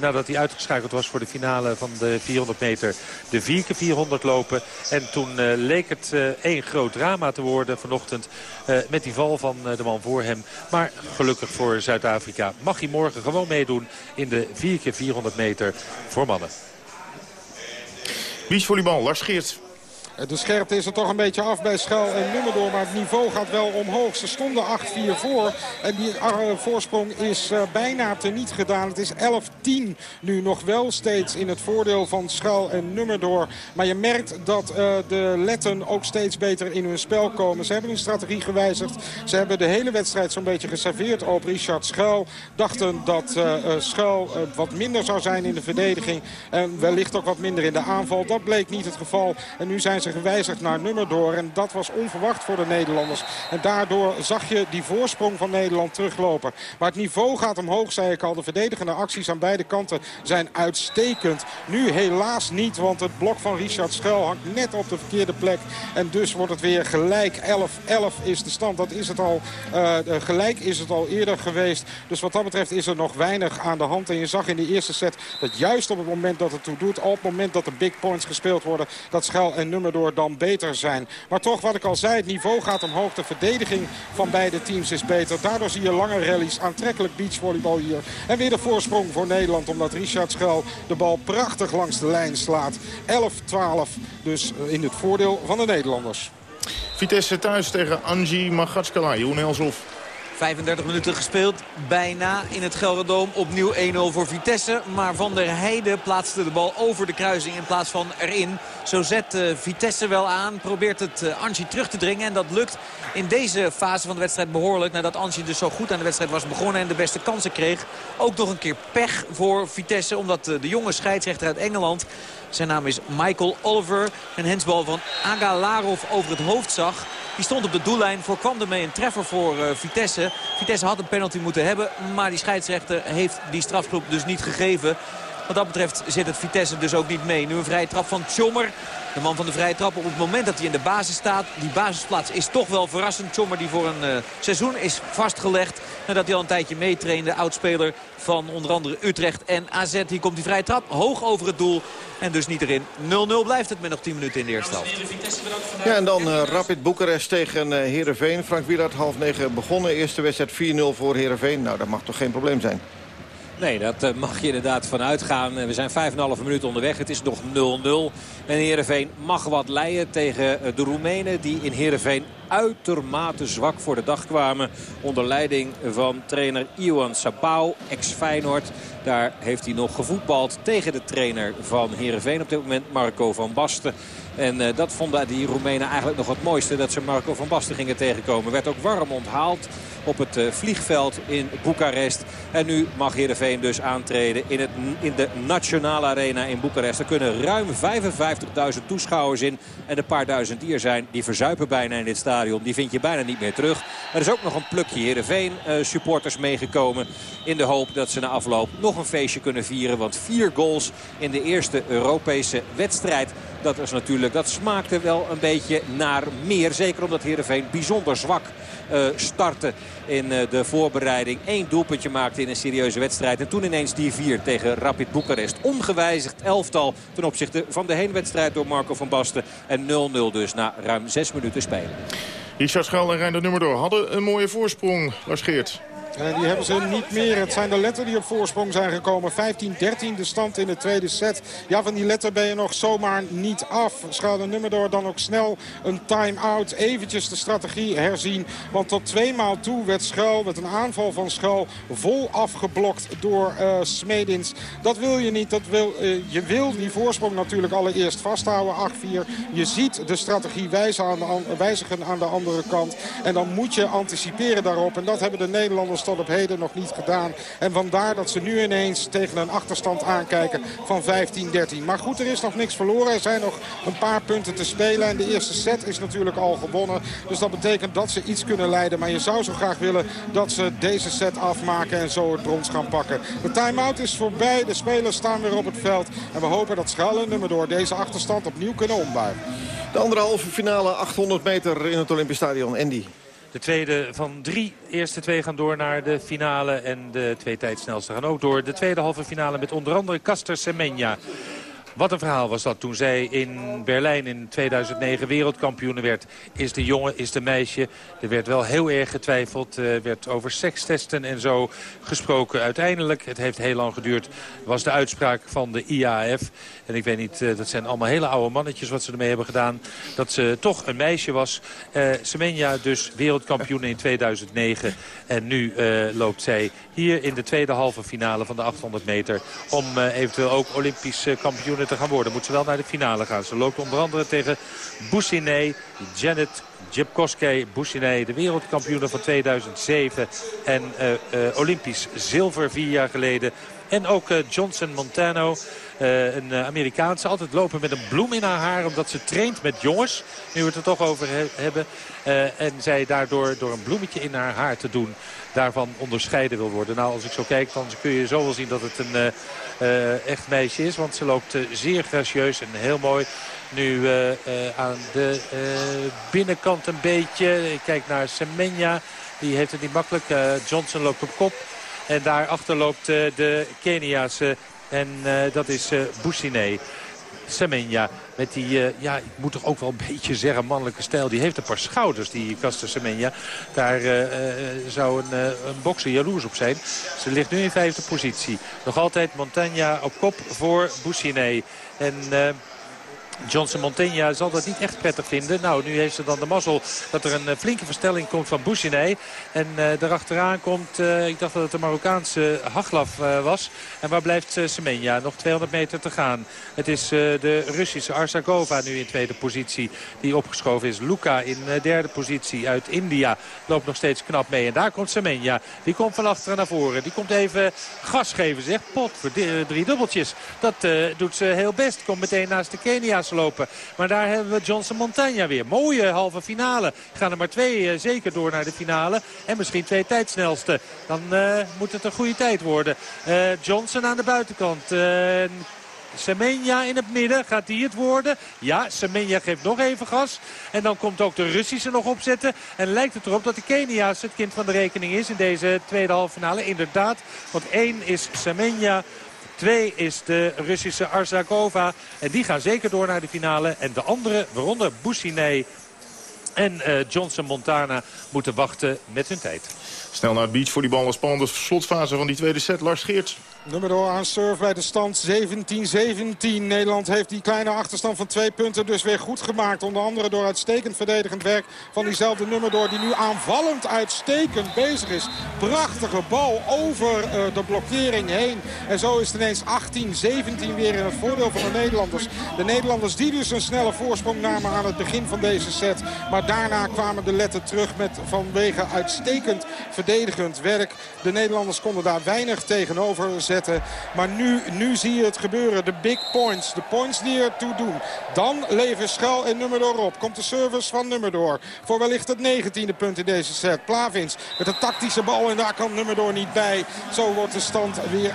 nadat hij uitgeschakeld was voor de finale van de 400 meter, de 4x400 lopen. En toen leek het één groot drama te worden vanochtend met die val van de man voor hem. Maar gelukkig voor Zuid-Afrika mag hij morgen gewoon meedoen in de 4x400 meter voor mannen. Beachvolleybal, Lars Geert. De scherpte is er toch een beetje af bij Schuil en Nummerdoor. Maar het niveau gaat wel omhoog. Ze stonden 8-4 voor. En die uh, voorsprong is uh, bijna teniet gedaan. Het is 11-10 nu nog wel steeds in het voordeel van Schuil en Nummerdoor. Maar je merkt dat uh, de Letten ook steeds beter in hun spel komen. Ze hebben hun strategie gewijzigd. Ze hebben de hele wedstrijd zo'n beetje geserveerd op Richard Schuil. Dachten dat Schuil wat minder zou zijn in de verdediging. En wellicht ook wat minder in de aanval. Dat bleek niet het geval. En nu zijn ze gewijzigd naar nummer door. En dat was onverwacht voor de Nederlanders. En daardoor zag je die voorsprong van Nederland teruglopen. Maar het niveau gaat omhoog, zei ik al. De verdedigende acties aan beide kanten zijn uitstekend. Nu helaas niet, want het blok van Richard Schuil hangt net op de verkeerde plek. En dus wordt het weer gelijk. 11-11 is de stand. Dat is het al. Uh, gelijk is het al eerder geweest. Dus wat dat betreft is er nog weinig aan de hand. En je zag in de eerste set dat juist op het moment dat het toe doet... op het moment dat de big points gespeeld worden... dat Schuil en nummer dan beter zijn. Maar toch, wat ik al zei, het niveau gaat omhoog. De verdediging van beide teams is beter. Daardoor zie je lange rallies, aantrekkelijk beachvolleybal hier. En weer de voorsprong voor Nederland, omdat Richard Schuil de bal prachtig langs de lijn slaat. 11-12 dus in het voordeel van de Nederlanders. Vitesse thuis tegen Angie Magatskala. Jeroen Elshoff. 35 minuten gespeeld, bijna in het Gelderdoom. Opnieuw 1-0 voor Vitesse. Maar Van der Heijden plaatste de bal over de kruising in plaats van erin. Zo zet uh, Vitesse wel aan, probeert het uh, Angie terug te dringen. En dat lukt in deze fase van de wedstrijd behoorlijk. Nadat Angie dus zo goed aan de wedstrijd was begonnen en de beste kansen kreeg. Ook nog een keer pech voor Vitesse, omdat uh, de jonge scheidsrechter uit Engeland... Zijn naam is Michael Oliver. Een hensbal van Agalarov over het hoofd zag. Die stond op de doellijn, voorkwam ermee een treffer voor uh, Vitesse. Vitesse had een penalty moeten hebben, maar die scheidsrechter heeft die strafgroep dus niet gegeven. Wat dat betreft zit het Vitesse dus ook niet mee. Nu een vrije trap van Tjommer. De man van de vrije trap op het moment dat hij in de basis staat. Die basisplaats is toch wel verrassend. Tjommer die voor een uh, seizoen is vastgelegd. Nadat hij al een tijdje meetrainde. Oudspeler van onder andere Utrecht en AZ. Hier komt die vrije trap hoog over het doel. En dus niet erin. 0-0 blijft het met nog 10 minuten in de eerste helft. Ja, en dan uh, Rapid Boekarest tegen uh, Heerenveen. Frank Wielard half negen begonnen. Eerste wedstrijd 4-0 voor Heerenveen. Nou, dat mag toch geen probleem zijn? Nee, dat uh, mag je inderdaad van uitgaan. We zijn 5,5 minuten onderweg. Het is nog 0-0. En Heerenveen mag wat leiden tegen de Roemenen die in Heerenveen uitermate zwak voor de dag kwamen. Onder leiding van trainer Iwan Sabau, ex-Feyenoord. Daar heeft hij nog gevoetbald tegen de trainer van Heerenveen op dit moment, Marco van Basten. En uh, dat vonden die Roemenen eigenlijk nog het mooiste. Dat ze Marco van Basten gingen tegenkomen. Werd ook warm onthaald op het uh, vliegveld in Boekarest. En nu mag Heerenveen dus aantreden in, het, in de Nationale Arena in Boekarest. Er kunnen ruim 55.000 toeschouwers in. En de paar duizend die er zijn, die verzuipen bijna in dit stadion. Die vind je bijna niet meer terug. Er is ook nog een plukje Heerenveen uh, supporters meegekomen. In de hoop dat ze na afloop nog een feestje kunnen vieren. Want vier goals in de eerste Europese wedstrijd. Dat, is natuurlijk, dat smaakte wel een beetje naar meer. Zeker omdat Heerenveen bijzonder zwak uh, startte in uh, de voorbereiding. Eén doelpuntje maakte in een serieuze wedstrijd. En toen ineens die vier tegen Rapid Boekarest. Ongewijzigd elftal ten opzichte van de heenwedstrijd door Marco van Basten. En 0-0 dus na ruim zes minuten spelen. Richard Schuil en Reinder Nummerdoor hadden een mooie voorsprong. Lars Geert. En die hebben ze niet meer. Het zijn de letter die op voorsprong zijn gekomen. 15-13 de stand in de tweede set. Ja, van die letter ben je nog zomaar niet af. Schuil de nummer door dan ook snel een time-out. Eventjes de strategie herzien. Want tot twee maal toe werd Schuil met een aanval van Schuil vol afgeblokt door uh, Smedins. Dat wil je niet. Dat wil, uh, je wil die voorsprong natuurlijk allereerst vasthouden. 8-4. Je ziet de strategie wijzigen aan, de, wijzigen aan de andere kant. En dan moet je anticiperen daarop. En dat hebben de Nederlanders tot op heden nog niet gedaan. En vandaar dat ze nu ineens tegen een achterstand aankijken van 15-13. Maar goed, er is nog niks verloren. Er zijn nog een paar punten te spelen. En de eerste set is natuurlijk al gewonnen. Dus dat betekent dat ze iets kunnen leiden. Maar je zou zo graag willen dat ze deze set afmaken en zo het brons gaan pakken. De time-out is voorbij. De spelers staan weer op het veld. En we hopen dat Schuil en nummer door deze achterstand opnieuw kunnen ombuigen. De andere halve finale 800 meter in het Olympisch Stadion. Andy. De tweede van drie. eerste twee gaan door naar de finale. En de twee tijdsnelste gaan ook door. De tweede halve finale met onder andere Caster Semenya. Wat een verhaal was dat toen zij in Berlijn in 2009 wereldkampioene werd. Is de jongen, is de meisje. Er werd wel heel erg getwijfeld. Er werd over sekstesten en zo gesproken. Uiteindelijk, het heeft heel lang geduurd, was de uitspraak van de IAF. En ik weet niet, eh, dat zijn allemaal hele oude mannetjes wat ze ermee hebben gedaan. Dat ze toch een meisje was. Uh, Semenya dus wereldkampioen in 2009. En nu loopt zij hier in de tweede halve finale van de 800 meter. Om eventueel ook Olympisch kampioen te gaan worden. Moet ze wel naar de finale gaan. Ze loopt onder andere tegen Boussinet, Janet Jepkoske Bouchinet, de wereldkampioen van 2007. En uh, uh, Olympisch zilver vier jaar geleden. En ook uh, Johnson Montano, een Amerikaanse. Altijd lopen met een bloem in haar haar, omdat ze traint met jongens. Nu we het er toch over he hebben. en zij daardoor door een bloemetje in haar haar te doen daarvan onderscheiden wil worden. Nou, als ik zo kijk, dan kun je zo wel zien dat het een echt meisje is. Want ze loopt zeer gracieus en heel mooi. Nu aan de binnenkant een beetje. Ik kijk naar Semenya. Die heeft het niet makkelijk. Johnson loopt op kop. En daarachter loopt de Keniaanse. En dat is uh, Boussinet. Semenya. Met die, uh, ja, ik moet toch ook wel een beetje zeggen, mannelijke stijl. Die heeft een paar schouders, die Caster Semenya. Daar uh, uh, zou een, een bokser jaloers op zijn. Ze ligt nu in vijfde positie. Nog altijd Montagna op kop voor Boussinet. En... Johnson Montaigne zal dat niet echt prettig vinden. Nou, nu heeft ze dan de mazzel dat er een flinke verstelling komt van Bouchinet. En uh, daarachteraan komt, uh, ik dacht dat het de Marokkaanse Haglaf was. En waar blijft Semenya? Nog 200 meter te gaan. Het is de Russische Arsakova nu in tweede positie die opgeschoven is. Luka in derde positie uit India loopt nog steeds knap mee. En daar komt Semenya. Die komt van achteren naar voren. Die komt even gas geven, zeg. Pot voor drie dubbeltjes. Dat doet ze heel best. Komt meteen naast de Kenia's Maar daar hebben we Johnson Montagna weer. Mooie halve finale. Gaan er maar twee uh, zeker door naar de finale. En misschien twee tijdsnelste. Dan uh, moet het een goede tijd worden. Uh, Johnson aan de buitenkant. Semenya in het midden. Gaat die het worden? Ja, Semenya geeft nog even gas. En dan komt ook de Russische nog opzetten. En lijkt het erop dat de Kenia's het kind van de rekening is in deze tweede halve finale. Inderdaad, want één is Semenya. Twee is de Russische Arzakova. En die gaan zeker door naar de finale. En de andere, waaronder Boussinet en uh, Johnson Montana, moeten wachten met hun tijd. Snel naar het beach voor die bal. Spannende slotfase van die tweede set. Lars Geerts. Nummer aan serve bij de stand 17-17. Nederland heeft die kleine achterstand van twee punten dus weer goed gemaakt. Onder andere door uitstekend verdedigend werk van diezelfde nummer door. Die nu aanvallend uitstekend bezig is. Prachtige bal over uh, de blokkering heen. En zo is het ineens 18-17 weer in het voordeel van de Nederlanders. De Nederlanders die dus een snelle voorsprong namen aan het begin van deze set. Maar daarna kwamen de letten terug met vanwege uitstekend verdedigend werk. De Nederlanders konden daar weinig tegenover zetten. Maar nu, nu zie je het gebeuren. De big points. De points die ertoe doen. Dan leven Schuil en Nummerdoor op. Komt de service van Nummerdoor. Voor wellicht het negentiende punt in deze set. Plavins met een tactische bal. En daar kan Nummerdoor niet bij. Zo wordt de stand weer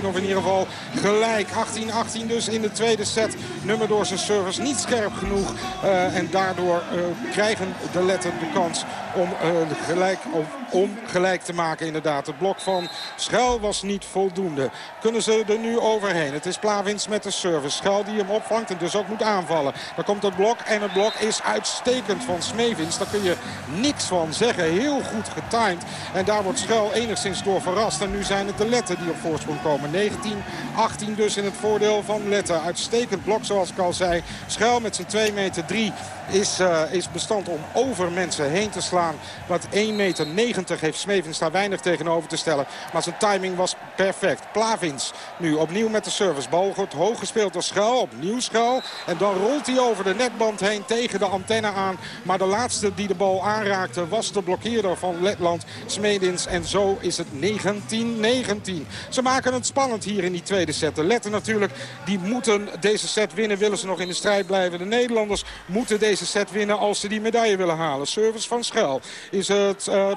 18-18. Of in ieder geval gelijk. 18-18 dus in de tweede set. Nummerdoor zijn service niet scherp genoeg. Uh, en daardoor uh, krijgen de letten de kans om, uh, gelijk, om, om gelijk te maken inderdaad. Het blok van Schuil was niet voldoende. Kunnen ze er nu overheen? Het is Plavins met de service. Schuil die hem opvangt en dus ook moet aanvallen. Dan komt het blok en het blok is uitstekend van Smevins. Daar kun je niks van zeggen. Heel goed getimed. En daar wordt Schuil enigszins door verrast. En nu zijn het de Letten die op voorsprong komen. 19-18 dus in het voordeel van Letten. Uitstekend blok zoals ik al zei. Schuil met zijn 2 meter 3 is, eh, is bestand om over mensen heen te slaan. Wat 1,90 meter heeft Smevens daar weinig tegenover te stellen. Maar zijn timing was perfect. Plavins nu opnieuw met de servicebal. Goed hoog gespeeld door Schuil. Opnieuw Schuil. En dan rolt hij over de netband heen tegen de antenne aan. Maar de laatste die de bal aanraakte was de blokkeerder van Letland. Smedins. En zo is het 19-19. Ze maken het spannend hier in die tweede set. De Letten natuurlijk, die moeten deze set winnen. Willen ze nog in de strijd blijven. De Nederlanders moeten deze set winnen als ze die medaille willen halen. Service van Schuil. Is het uh,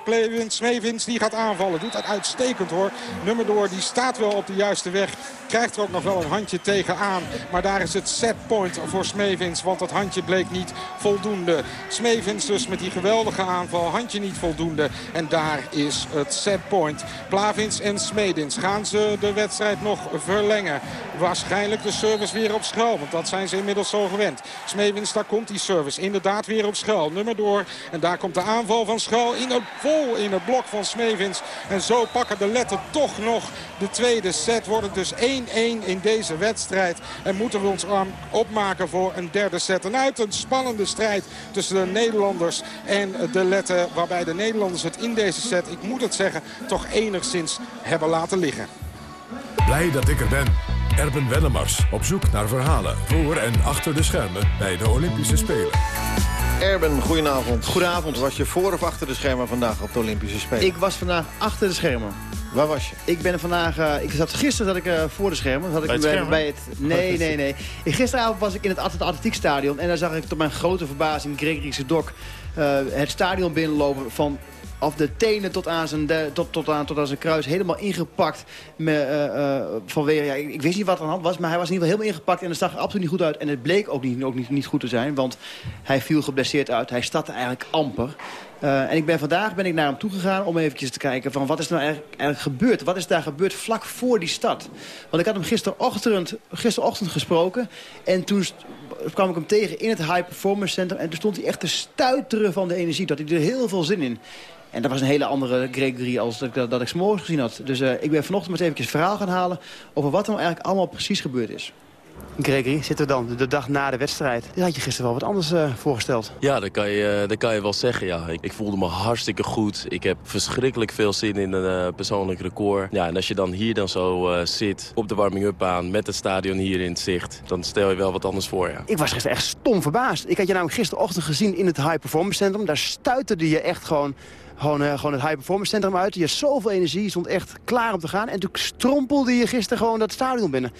die gaat aanvallen. Doet dat uitstekend hoor. Nummer door, die staat wel op de juiste weg. Krijgt er ook nog wel een handje tegenaan. Maar daar is het setpoint voor Smevins. Want dat handje bleek niet voldoende. Smevins dus met die geweldige aanval. Handje niet voldoende. En daar is het setpoint. Plavins en Smedins. Gaan ze de wedstrijd nog verlengen? Waarschijnlijk de service weer op schuil. Want dat zijn ze inmiddels zo gewend. Smevins, daar komt die service. Inderdaad weer op schuil. Nummer door. En daar komt de aanval van schuil. In het, vol in het blok van Smevins. En zo pakken de letten toch nog de tweede set. Wordt het dus 1-1 in deze wedstrijd. En moeten we ons arm opmaken voor een derde set. En uit een spannende strijd tussen de Nederlanders en de letten. Waarbij de Nederlanders het in deze set, ik moet het zeggen, toch enigszins hebben laten liggen. Blij dat ik er ben. Erben Wennemars op zoek naar verhalen voor en achter de schermen bij de Olympische Spelen. Erben, goedenavond. Goedenavond. Was je voor of achter de schermen vandaag op de Olympische Spelen? Ik was vandaag achter de schermen. Waar was je? Ik ben vandaag... Uh, ik zat, gisteren zat ik uh, voor de schermen. Zat bij, ik het bij, bij, het Nee, nee, nee. Gisteravond was ik in het atletiekstadion. En daar zag ik tot mijn grote verbazing Gregory Sedok uh, het stadion binnenlopen van af de tenen tot aan zijn, tot, tot, aan, tot aan zijn kruis helemaal ingepakt. Met, uh, uh, vanwege, ja, ik, wist niet wat er aan hand was, maar hij was in ieder geval helemaal ingepakt. En het zag er absoluut niet goed uit. En het bleek ook niet, ook niet, niet goed te zijn, want hij viel geblesseerd uit. Hij startte eigenlijk amper. Uh, en ik ben vandaag ben ik naar hem toegegaan om eventjes te kijken van wat is nou eigenlijk, gebeurd. Wat is daar gebeurd vlak voor die start? Want ik had hem gisterochtend, gisterochtend gesproken en toen kwam ik hem tegen in het High Performance Center. En toen stond hij echt te stuiteren van de energie. Dat hij er heel veel zin in. En dat was een hele andere Gregory als dat, dat, dat ik s'morgens gezien had. Dus uh, ik ben vanochtend maar eens eventjes verhaal gaan halen... over wat er nou eigenlijk allemaal precies gebeurd is. Gregory, zitten we dan de dag na de wedstrijd. Dit had je gisteren wel wat anders uh, voorgesteld. Ja, dat kan je, dat kan je wel zeggen, ja. Ik, ik, voelde me hartstikke goed. Ik heb verschrikkelijk veel zin in een uh, persoonlijk record. Ja, en als je dan hier dan zo uh, zit, op de warming-up baan... met het stadion hier in het zicht, dan stel je wel wat anders voor, ja. Ik was gisteren echt stom verbaasd. Ik had je namelijk gisterochtend gezien in het High Performance Centrum. Daar stuiterde je echt gewoon gewoon, uh, gewoon het high performance centrum uit. Je had zoveel energie, je stond echt klaar om te gaan. En toen strompelde je gisteren gewoon dat stadion binnen.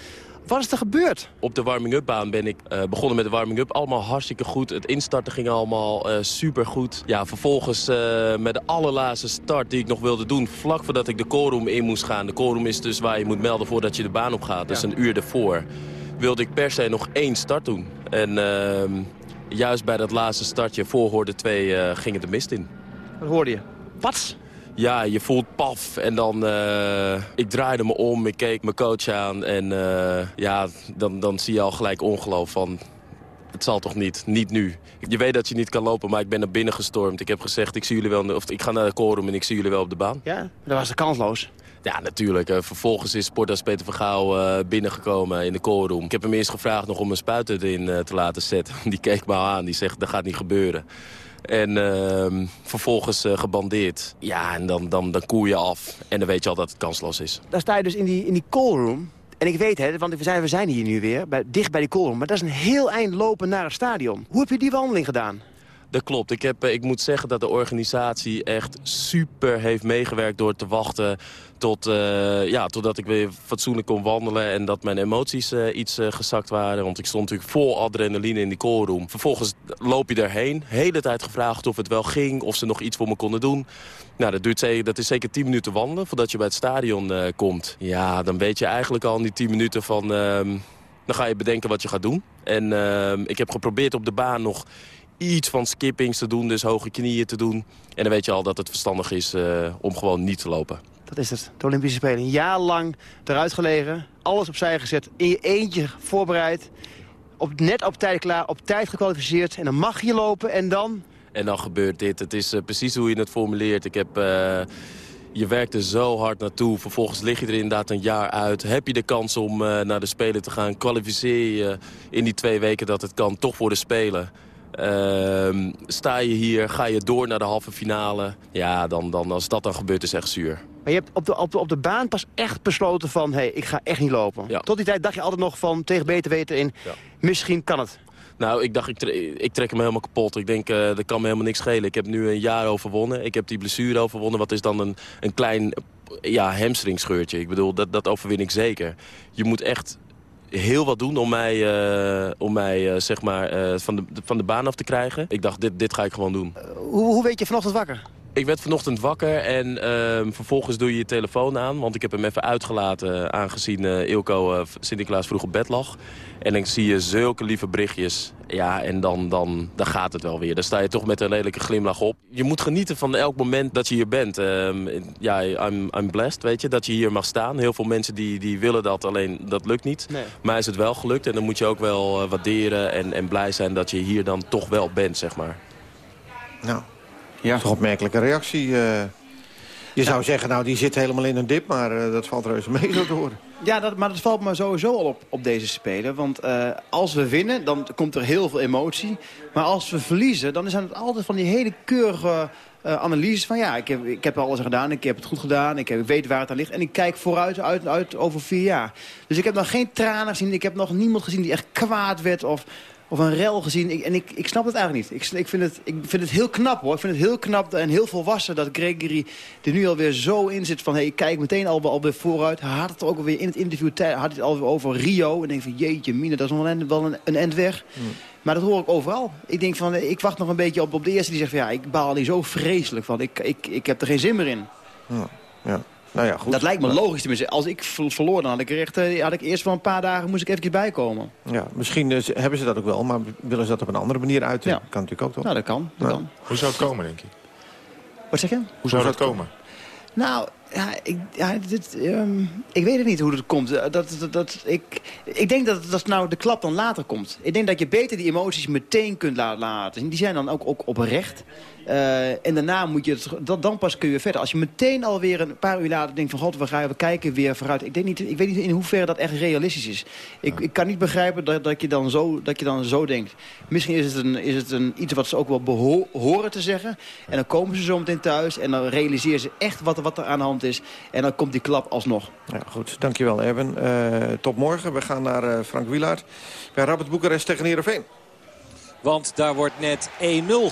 Wat is er gebeurd? Op de warming-up baan ben ik uh, begonnen met de warming-up. Allemaal hartstikke goed. Het instarten ging allemaal uh, super goed. Ja, vervolgens uh, met de allerlaatste start die ik nog wilde doen... vlak voordat ik de callroom in moest gaan. De callroom is dus waar je moet melden voordat je de baan op gaat. Dus ja. een uur ervoor. Wilde ik per se nog één start doen. En ehm, juist bij dat laatste startje, voor hoorde twee, ging het de mist in. Wat hoorde je? Pats? Ja, je voelt paf. En dan, uh, ik draaide me om, ik keek mijn coach aan. En uh, ja, dan, dan zie je al gelijk ongeloof van... Het zal toch niet, niet nu. Je weet dat je niet kan lopen, maar ik ben naar binnen gestormd. Ik heb gezegd, ik zie jullie wel, of ik ga naar de korum en ik zie jullie wel op de baan. Ja, dat was de kansloos. Ja, natuurlijk. Uh, vervolgens is sportarts Peter Vergaal uh, binnengekomen in de callroom. Ik heb hem eerst gevraagd nog om een spuit erin te laten zetten. Die keek me aan, die zegt, dat gaat niet gebeuren. En uh, vervolgens uh, gebandeerd. Ja, en dan, dan, dan koer je af. En dan weet je al dat het kansloos is. Daar sta je dus in die, in die callroom. En ik weet, hè, want we zijn, we zijn hier nu weer, bij, dicht bij die callroom. Maar dat is een heel eind lopen naar het stadion. Hoe heb je die wandeling gedaan? Dat klopt. Ik, heb, ik moet zeggen dat de organisatie echt super heeft meegewerkt door te wachten tot, uh, ja, totdat ik weer fatsoenlijk kon wandelen en dat mijn emoties uh, iets uh, gezakt waren. Want ik stond natuurlijk vol adrenaline in die callroom. Vervolgens loop je daarheen. hele tijd gevraagd of het wel ging, of ze nog iets voor me konden doen. Nou, dat, duurt, dat is zeker 10 minuten wandelen voordat je bij het stadion komt. Ja, dan weet je eigenlijk al in die 10 minuten van... dan ga je bedenken wat je gaat doen. En ik heb geprobeerd op de baan nog iets van skippings te doen, dus hoge knieën te doen. En dan weet je al dat het verstandig is uh, om gewoon niet te lopen. Dat is het, de Olympische Spelen. Een jaar lang eruit gelegen, alles opzij gezet, in je eentje voorbereid. Op, net op tijd klaar, op tijd gekwalificeerd. En dan mag je lopen en dan... En dan gebeurt dit. Het is uh, precies hoe je het formuleert. Ik heb... Uh, je werkt er zo hard naartoe. Vervolgens lig je er inderdaad een jaar uit. Heb je de kans om naar de Spelen te gaan? Kwalificeer je in die twee weken dat het kan toch voor de Spelen? Ehm, sta je hier, ga je door naar de halve finale. Ja, dan, dan, als dat dan gebeurt is echt zuur. Maar je hebt op de, op de, op de baan pas echt besloten van... hé, hey, ik ga echt niet lopen. Tot die tijd dacht je altijd nog van tegen beter weten in... misschien kan het. Nou, ik dacht, ik, tre- ik trek hem helemaal kapot. Ik denk, eh dat kan me helemaal niks schelen. Ik heb nu een jaar overwonnen. Ik heb die blessure overwonnen. Wat is dan een, een klein ja, hamstringscheurtje? Ik bedoel, dat, dat overwin ik zeker. Je moet echt heel wat doen om mij, eh, om mij eh, zeg maar, eh, van, de, van de baan af te krijgen. Ik dacht, dit, dit ga ik gewoon doen. Hoe, hoe weet je vanochtend wakker? Ik werd vanochtend wakker en ehm, vervolgens doe je je telefoon aan. Want ik heb hem even uitgelaten aangezien eh Ilko eh, Sint-Nicolaas vroeg op bed lag. En dan zie je zulke lieve berichtjes. Ja, en dan, dan, dan gaat het wel weer. Dan sta je toch met een lelijke glimlach op. Je moet genieten van elk moment dat je hier bent. Ehm, ja, I'm, I'm blessed, weet je, dat je hier mag staan. Heel veel mensen die, die willen dat, alleen dat lukt niet. Nee. Maar is het wel gelukt en dan moet je ook wel eh, waarderen en, en blij zijn dat je hier dan toch wel bent, zeg maar. Nou, ja. toch een opmerkelijke reactie. eh. je zou zeggen, nou, die zit helemaal in een dip, maar eh, dat valt reuze mee zo te horen. Ja, dat, maar dat valt me sowieso al op, op deze spelen. Want eh, als we winnen, dan komt er heel veel emotie. Maar als we verliezen, dan zijn het altijd van die hele keurige eh, analyses van... ja, ik heb, ik heb alles gedaan, ik heb het goed gedaan, ik, heb, ik weet waar het aan ligt... en ik kijk vooruit uit, uit over vier jaar. Dus ik heb nog geen tranen gezien, ik heb nog niemand gezien die echt kwaad werd... of, of een rel gezien. Ik, en ik, ik snap het eigenlijk niet. Ik, ik, vind het, ik vind het heel knap hoor. Ik vind het heel knap en heel volwassen dat Gregory er nu alweer zo in zit van... Hey, ik kijk meteen alweer, alweer vooruit. Hij had het ook alweer in het interview had het alweer over Rio. En denk van jeetje mine, dat is nog wel een, wel een, een end weg. Maar dat hoor ik overal. Ik denk van, ik wacht nog een beetje op, op de eerste die zegt van... ja, ik baal hier zo vreselijk van. Ik, ik, ik heb er geen zin meer in. Ja, ja. Nou ja, goed. Dat lijkt me logisch tenminste. Als ik ver- verloor, dan had ik, er echt, eh, had ik eerst wel een paar dagen moest ik eventjes bijkomen. Ja, misschien eh, hebben ze dat ook wel, maar willen ze dat op een andere manier uiten? Ja. Kan natuurlijk ook toch? Nou, dat kan. Dat kan. Hoe zou het komen, denk je? Wat zeg je? Hoe zou dat komen? Nou, ja, ik, ja, dit, ehm, ik weet het niet hoe het komt. Eh, Dat, dat, dat, ik, ik denk dat, dat nou de klap dan later komt. Ik denk dat je beter die emoties meteen kunt la- laten. Die zijn dan ook, ook oprecht. Eh, en daarna moet je het, dat, dan pas kun je verder. Als je meteen alweer een paar uur later denkt van... God, we gaan we kijken weer vooruit. Ik, denk niet, ik weet niet in hoeverre dat echt realistisch is. Ik, ik kan niet begrijpen dat, dat, je dan zo, dat je dan zo denkt. Misschien is het, een, is het een, iets wat ze ook wel beho- horen te zeggen. En dan komen ze zo meteen thuis. En dan realiseren ze echt wat, er- wat er aan de hand is. En dan komt die klap alsnog. Ja, goed. Dankjewel, Erben. Eh, tot morgen. We gaan naar eh, Frank Wielaert bij Rapid Boekarest tegen Heerenveen. Want daar wordt net 1-0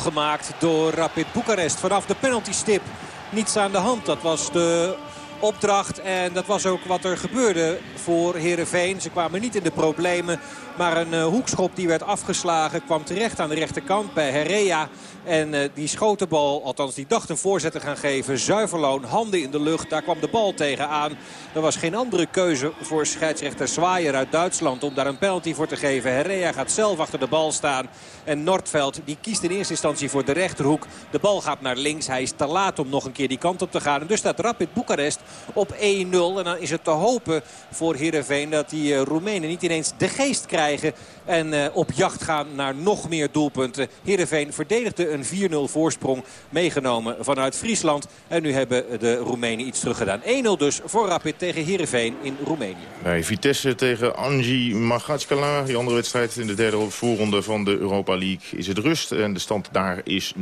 gemaakt door Rapid Boekarest vanaf de penaltystip. Niets aan de hand. Dat was de opdracht en dat was ook wat er gebeurde voor Heerenveen. Ze kwamen niet in de problemen. Maar een eh, hoekschop die werd afgeslagen kwam terecht aan de rechterkant bij Herrea. En eh, die schoot de bal, althans die dacht een voorzet te gaan geven. Zuiverloon, handen in de lucht. Daar kwam de bal tegenaan. Er was geen andere keuze voor scheidsrechter Zwaaier uit Duitsland om daar een penalty voor te geven. Herrea gaat zelf achter de bal staan. En Nordveld die kiest in eerste instantie voor de rechterhoek. De bal gaat naar links. Hij is te laat om nog een keer die kant op te gaan. En dus staat Rapid Boekarest op 1-0. En dan is het te hopen voor Heerenveen dat die eh, Roemenen niet ineens de geest krijgen. En eh, op jacht gaan naar nog meer doelpunten. Heerenveen verdedigde een 4-0 voorsprong meegenomen vanuit Friesland. En nu hebben de Roemenen iets teruggedaan. 1-0 dus voor Rapid tegen Heerenveen in Roemenië. Bij Vitesse tegen Anji Magatskala. Die andere wedstrijd in de derde voorronde van de Europa League is het rust. En de stand daar is 0-0.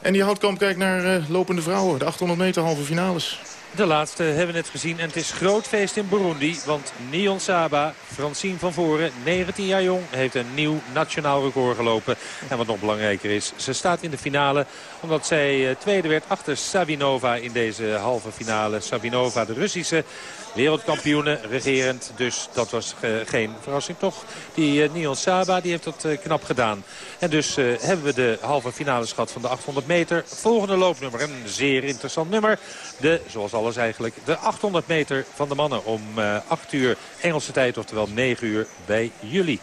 En die houtkamp kijkt naar eh, lopende vrouwen. De 800 meter halve finales. De laatste hebben we net gezien. En het is groot feest in Burundi. Want Nion Saba, Francine van Voren, 19 jaar jong, heeft een nieuw nationaal record gelopen. En wat nog belangrijker is, ze staat in de finale. Omdat zij eh, tweede werd achter Savinova in deze halve finale. Savinova, de Russische wereldkampioene, regerend. Dus dat was eh, geen verrassing toch. Die eh, Nion Saba die heeft dat eh, knap gedaan. En dus hebben we de halve finales gehad van de 800 meter. Volgende loopnummer, een zeer interessant nummer. De, zoals alles eigenlijk, de 800 meter van de mannen om eh 8 uur Engelse tijd. Oftewel 9 uur bij jullie.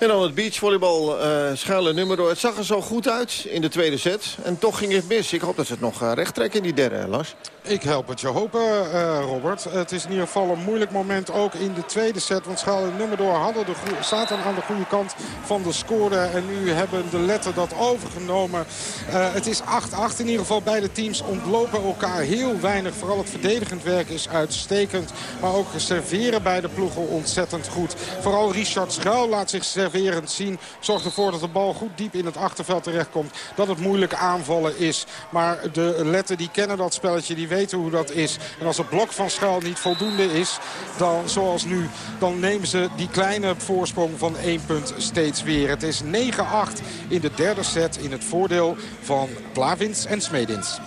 En dan het beachvolleybal eh schuile nummer. Het zag er zo goed uit in de tweede set. En toch ging het mis. Ik hoop dat ze het nog eh, recht trekken in die derde, Lars. Ik help het je hopen, eh, Robert. Het is in ieder geval een moeilijk moment ook in de tweede set. Want Schaal en Nummerdoor hadden de zaten aan de goede kant van de score. En nu hebben de letten dat overgenomen. Eh, het is 8-8 in ieder geval. Beide teams ontlopen elkaar heel weinig. Vooral het verdedigend werk is uitstekend. Maar ook serveren beide ploegen ontzettend goed. Vooral Richard Schuil laat zich serveren serverend zien. Zorgt ervoor dat de bal goed diep in het achterveld terechtkomt. Dat het moeilijk aanvallen is. Maar de Letten die kennen dat spelletje. Die weten hoe dat is. En als het blok van Schuil niet voldoende is. Dan, zoals nu. Dan nemen ze die kleine voorsprong van één punt steeds weer. Het is 9-8 in de derde set. In het voordeel van Plavins en Smedins.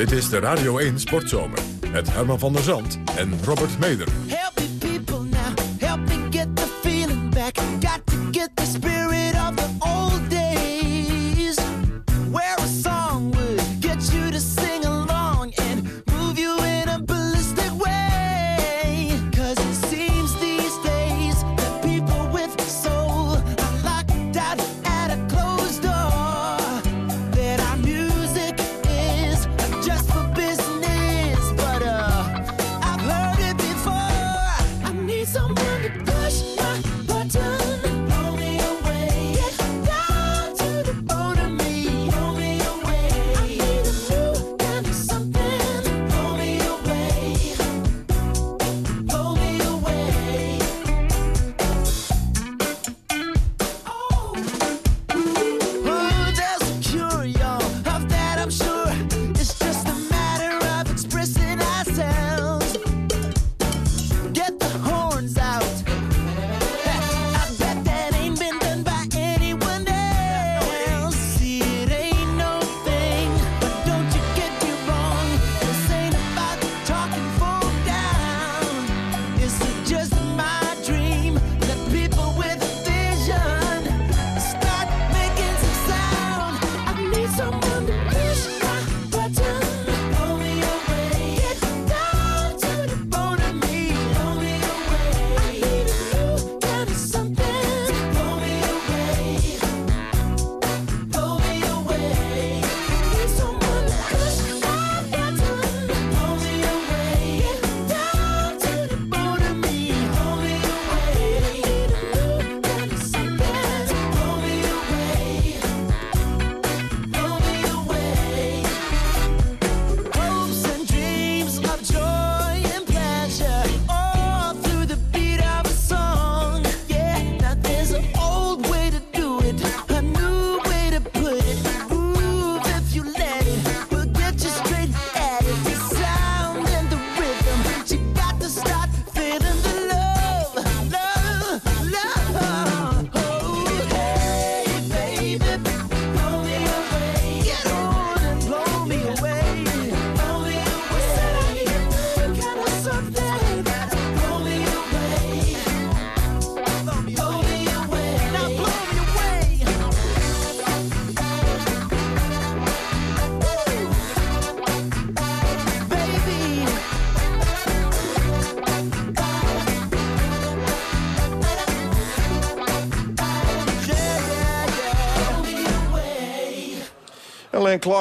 Dit is de Radio 1 Sportzomer. Met Herman van der Zand en Robert Meder. Help me people now, help me get the feeling back. Got to get the spirit of the old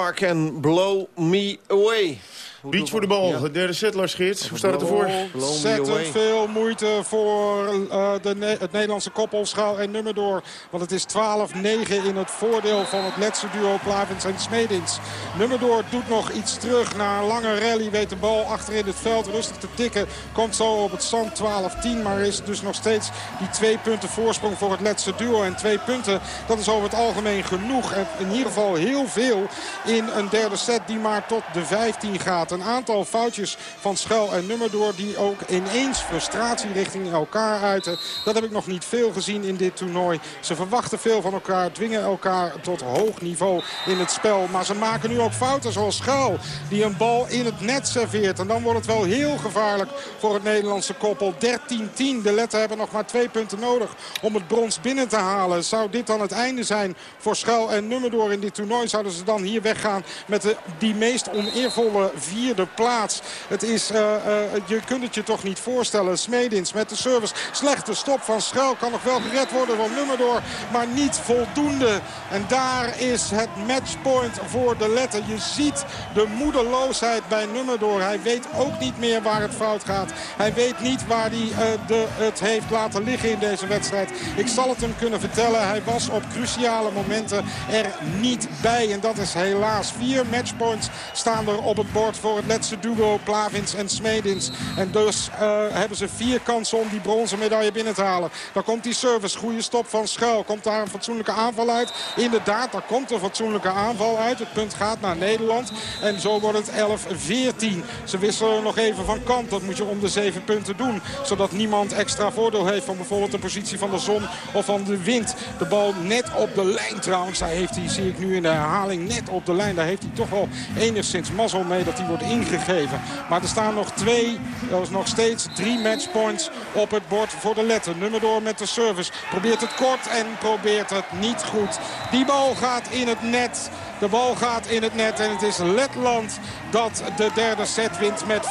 Clark en Blow Me Away. Beach voor de bal. De derde set, Lars Geerts. Hoe staat het ervoor? Ontzettend veel moeite voor eh, de Ne- het Nederlandse koppel Schaal en Nummerdoor. Want het is 12-9 in het voordeel van het letse duo Plavins en Smedins. Nummerdoor doet nog iets terug na een lange rally. Weet de bal achter in het veld rustig te tikken. Komt zo op het stand 12-10. Maar is dus nog steeds die twee punten voorsprong voor het letse duo. En twee punten, dat is over het algemeen genoeg. En in ieder geval heel veel in een derde set die maar tot de 15 gaat. Een aantal foutjes van Schuil en Nummerdoor die ook ineens frustratie richting elkaar uiten. Dat heb ik nog niet veel gezien in dit toernooi. Ze verwachten veel van elkaar, dwingen elkaar tot hoog niveau in het spel. Maar ze maken nu ook fouten zoals Schuil die een bal in het net serveert. En dan wordt het wel heel gevaarlijk voor het Nederlandse koppel. 13-10. De Letten hebben nog maar twee punten nodig om het brons binnen te halen. Zou dit dan het einde zijn voor Schuil en Nummerdoor in dit toernooi? Zouden ze dan hier weggaan met de, die meest oneervolle vierde plaats? Het is, eh, eh, je kunt het je toch niet voorstellen. Smedins met de service. Slechte stop van Schuil kan nog wel gered worden van Nummerdoor. Maar niet voldoende. En daar is het matchpoint voor de Letten. Je ziet de moedeloosheid bij Nummerdoor. Hij weet ook niet meer waar het fout gaat. Hij weet niet waar hij eh, de, het heeft laten liggen in deze wedstrijd. Ik zal het hem kunnen vertellen. Hij was op cruciale momenten er niet bij. En dat is helaas vier matchpoints staan er op het bord voor het laatste duo Plavins en Smedins. En dus eh, hebben ze vier kansen om die bronzen medaille binnen te halen. Dan komt die service. Goede stop van Schuil. Komt daar een fatsoenlijke aanval uit? Inderdaad, daar komt een fatsoenlijke aanval uit. Het punt gaat naar Nederland. En zo wordt het 11-14. Ze wisselen nog even van kant. Dat moet je om de zeven punten doen. Zodat niemand extra voordeel heeft van bijvoorbeeld de positie van de zon of van de wind. De bal net op de lijn trouwens. Daar heeft hij, zie ik nu in de herhaling, net op de lijn. Daar heeft hij toch wel enigszins mazzel mee dat hij wordt ingegeven. Maar er staan nog twee, er is nog steeds drie matchpoints op het bord voor de letter. Nummer door met de service. Probeert het kort en probeert het niet goed. Die bal gaat in het net. De bal gaat in het net en het is Letland dat de derde set wint met 15-11.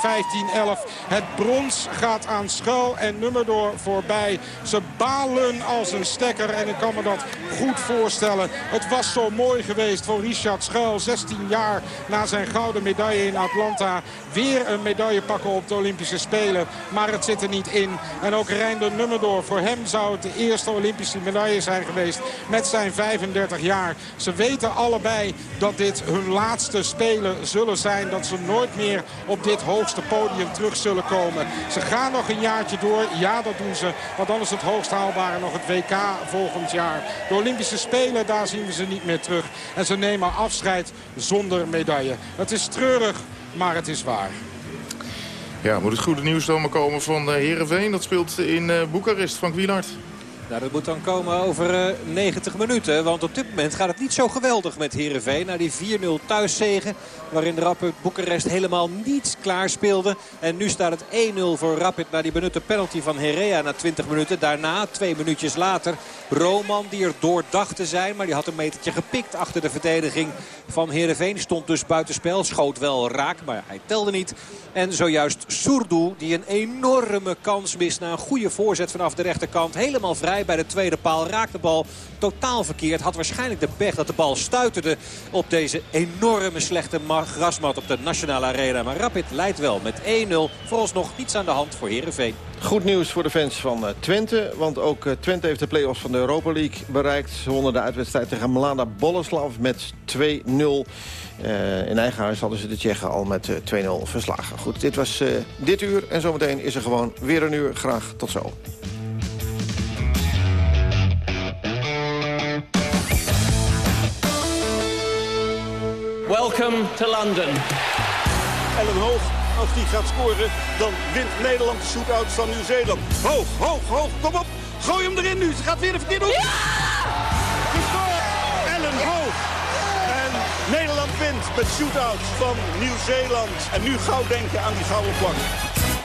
Het brons gaat aan Schuil en nummer door voorbij. Ze balen als een stekker en ik kan me dat goed voorstellen. Het was zo mooi geweest voor Richard Schuil. 16 jaar na zijn gouden medaille in Atlanta. Weer een medaille pakken op de Olympische Spelen. Maar het zit er niet in. En ook Reinder Nummerdoor. Voor hem zou het de eerste Olympische medaille zijn geweest. Met zijn 35 jaar. Ze weten allebei dat dit hun laatste Spelen zullen zijn. Dat ze nooit meer op dit hoogste podium terug zullen komen. Ze gaan nog een jaartje door. Ja, dat doen ze. Want dan is het hoogst haalbare nog het WK volgend jaar. De Olympische Spelen, daar zien we ze niet meer terug. En ze nemen afscheid zonder medaille. Het is treurig, maar het is waar. Ja, moet het goede nieuws dan maar komen van eh, Heerenveen. Dat speelt in eh, Boekarest. Frank Wielaert. Nou, dat moet dan komen over eh, 90 minuten. Want op dit moment gaat het niet zo geweldig met Heerenveen. Na die 4-0 thuiszegen. Waarin Rapid Boekarest helemaal niets klaar speelde. En nu staat het 1-0 voor Rapid. Na die benutte penalty van Herea na 20 minuten. Daarna, twee minuutjes later, Roman die er doordacht te zijn. Maar die had een metertje gepikt achter de verdediging van Heerenveen. Stond dus buitenspel. Schoot wel raak, maar hij telde niet. En zojuist Sourdoux die een enorme kans mist. Na een goede voorzet vanaf de rechterkant. Helemaal vrij bij de tweede paal. Raakt de bal totaal verkeerd. Had waarschijnlijk de pech dat de bal stuiterde op deze enorme slechte grasmat op de Nationale Arena. Maar Rapid leidt wel met 1-0. Vooralsnog niets aan de hand voor Heerenveen. Goed nieuws voor de fans van eh, Twente. Want ook eh, Twente heeft de play-offs van de Europa League bereikt. Ze de uitwedstrijd tegen Mlada Boleslav met 2-0. Uh, in eigen huis hadden ze de Tsjechen al met uh, 2-0 verslagen. Goed, dit was dit uur. En zometeen is er gewoon weer een uur. Graag tot zo. Welcome to London. Ellen Hoog, als die gaat scoren, dan wint Nederland de shootout van Nieuw-Zeeland. Hoog, hoog, hoog, kom op. Gooi hem erin nu. Ze gaat weer de verkeerde hoek. Ja! Gescoord! Ellen Hoog. En Nederland wint met shootouts van Nieuw-Zeeland. En nu gauw denken aan die gouden plank.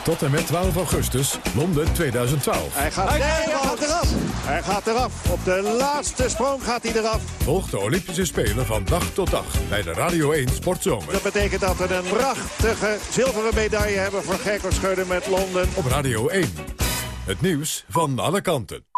Tot en met 12 augustus, Londen 2012. Hij gaat, nee, hij gaat eraf. Hij gaat eraf. Op de laatste sprong gaat hij eraf. Volg de Olympische Spelen van dag tot dag bij de Radio 1 Sportzomer. Dat betekent dat we een prachtige zilveren medaille hebben voor Gerko Scheuden met Londen. Op Radio 1. Het nieuws van alle kanten.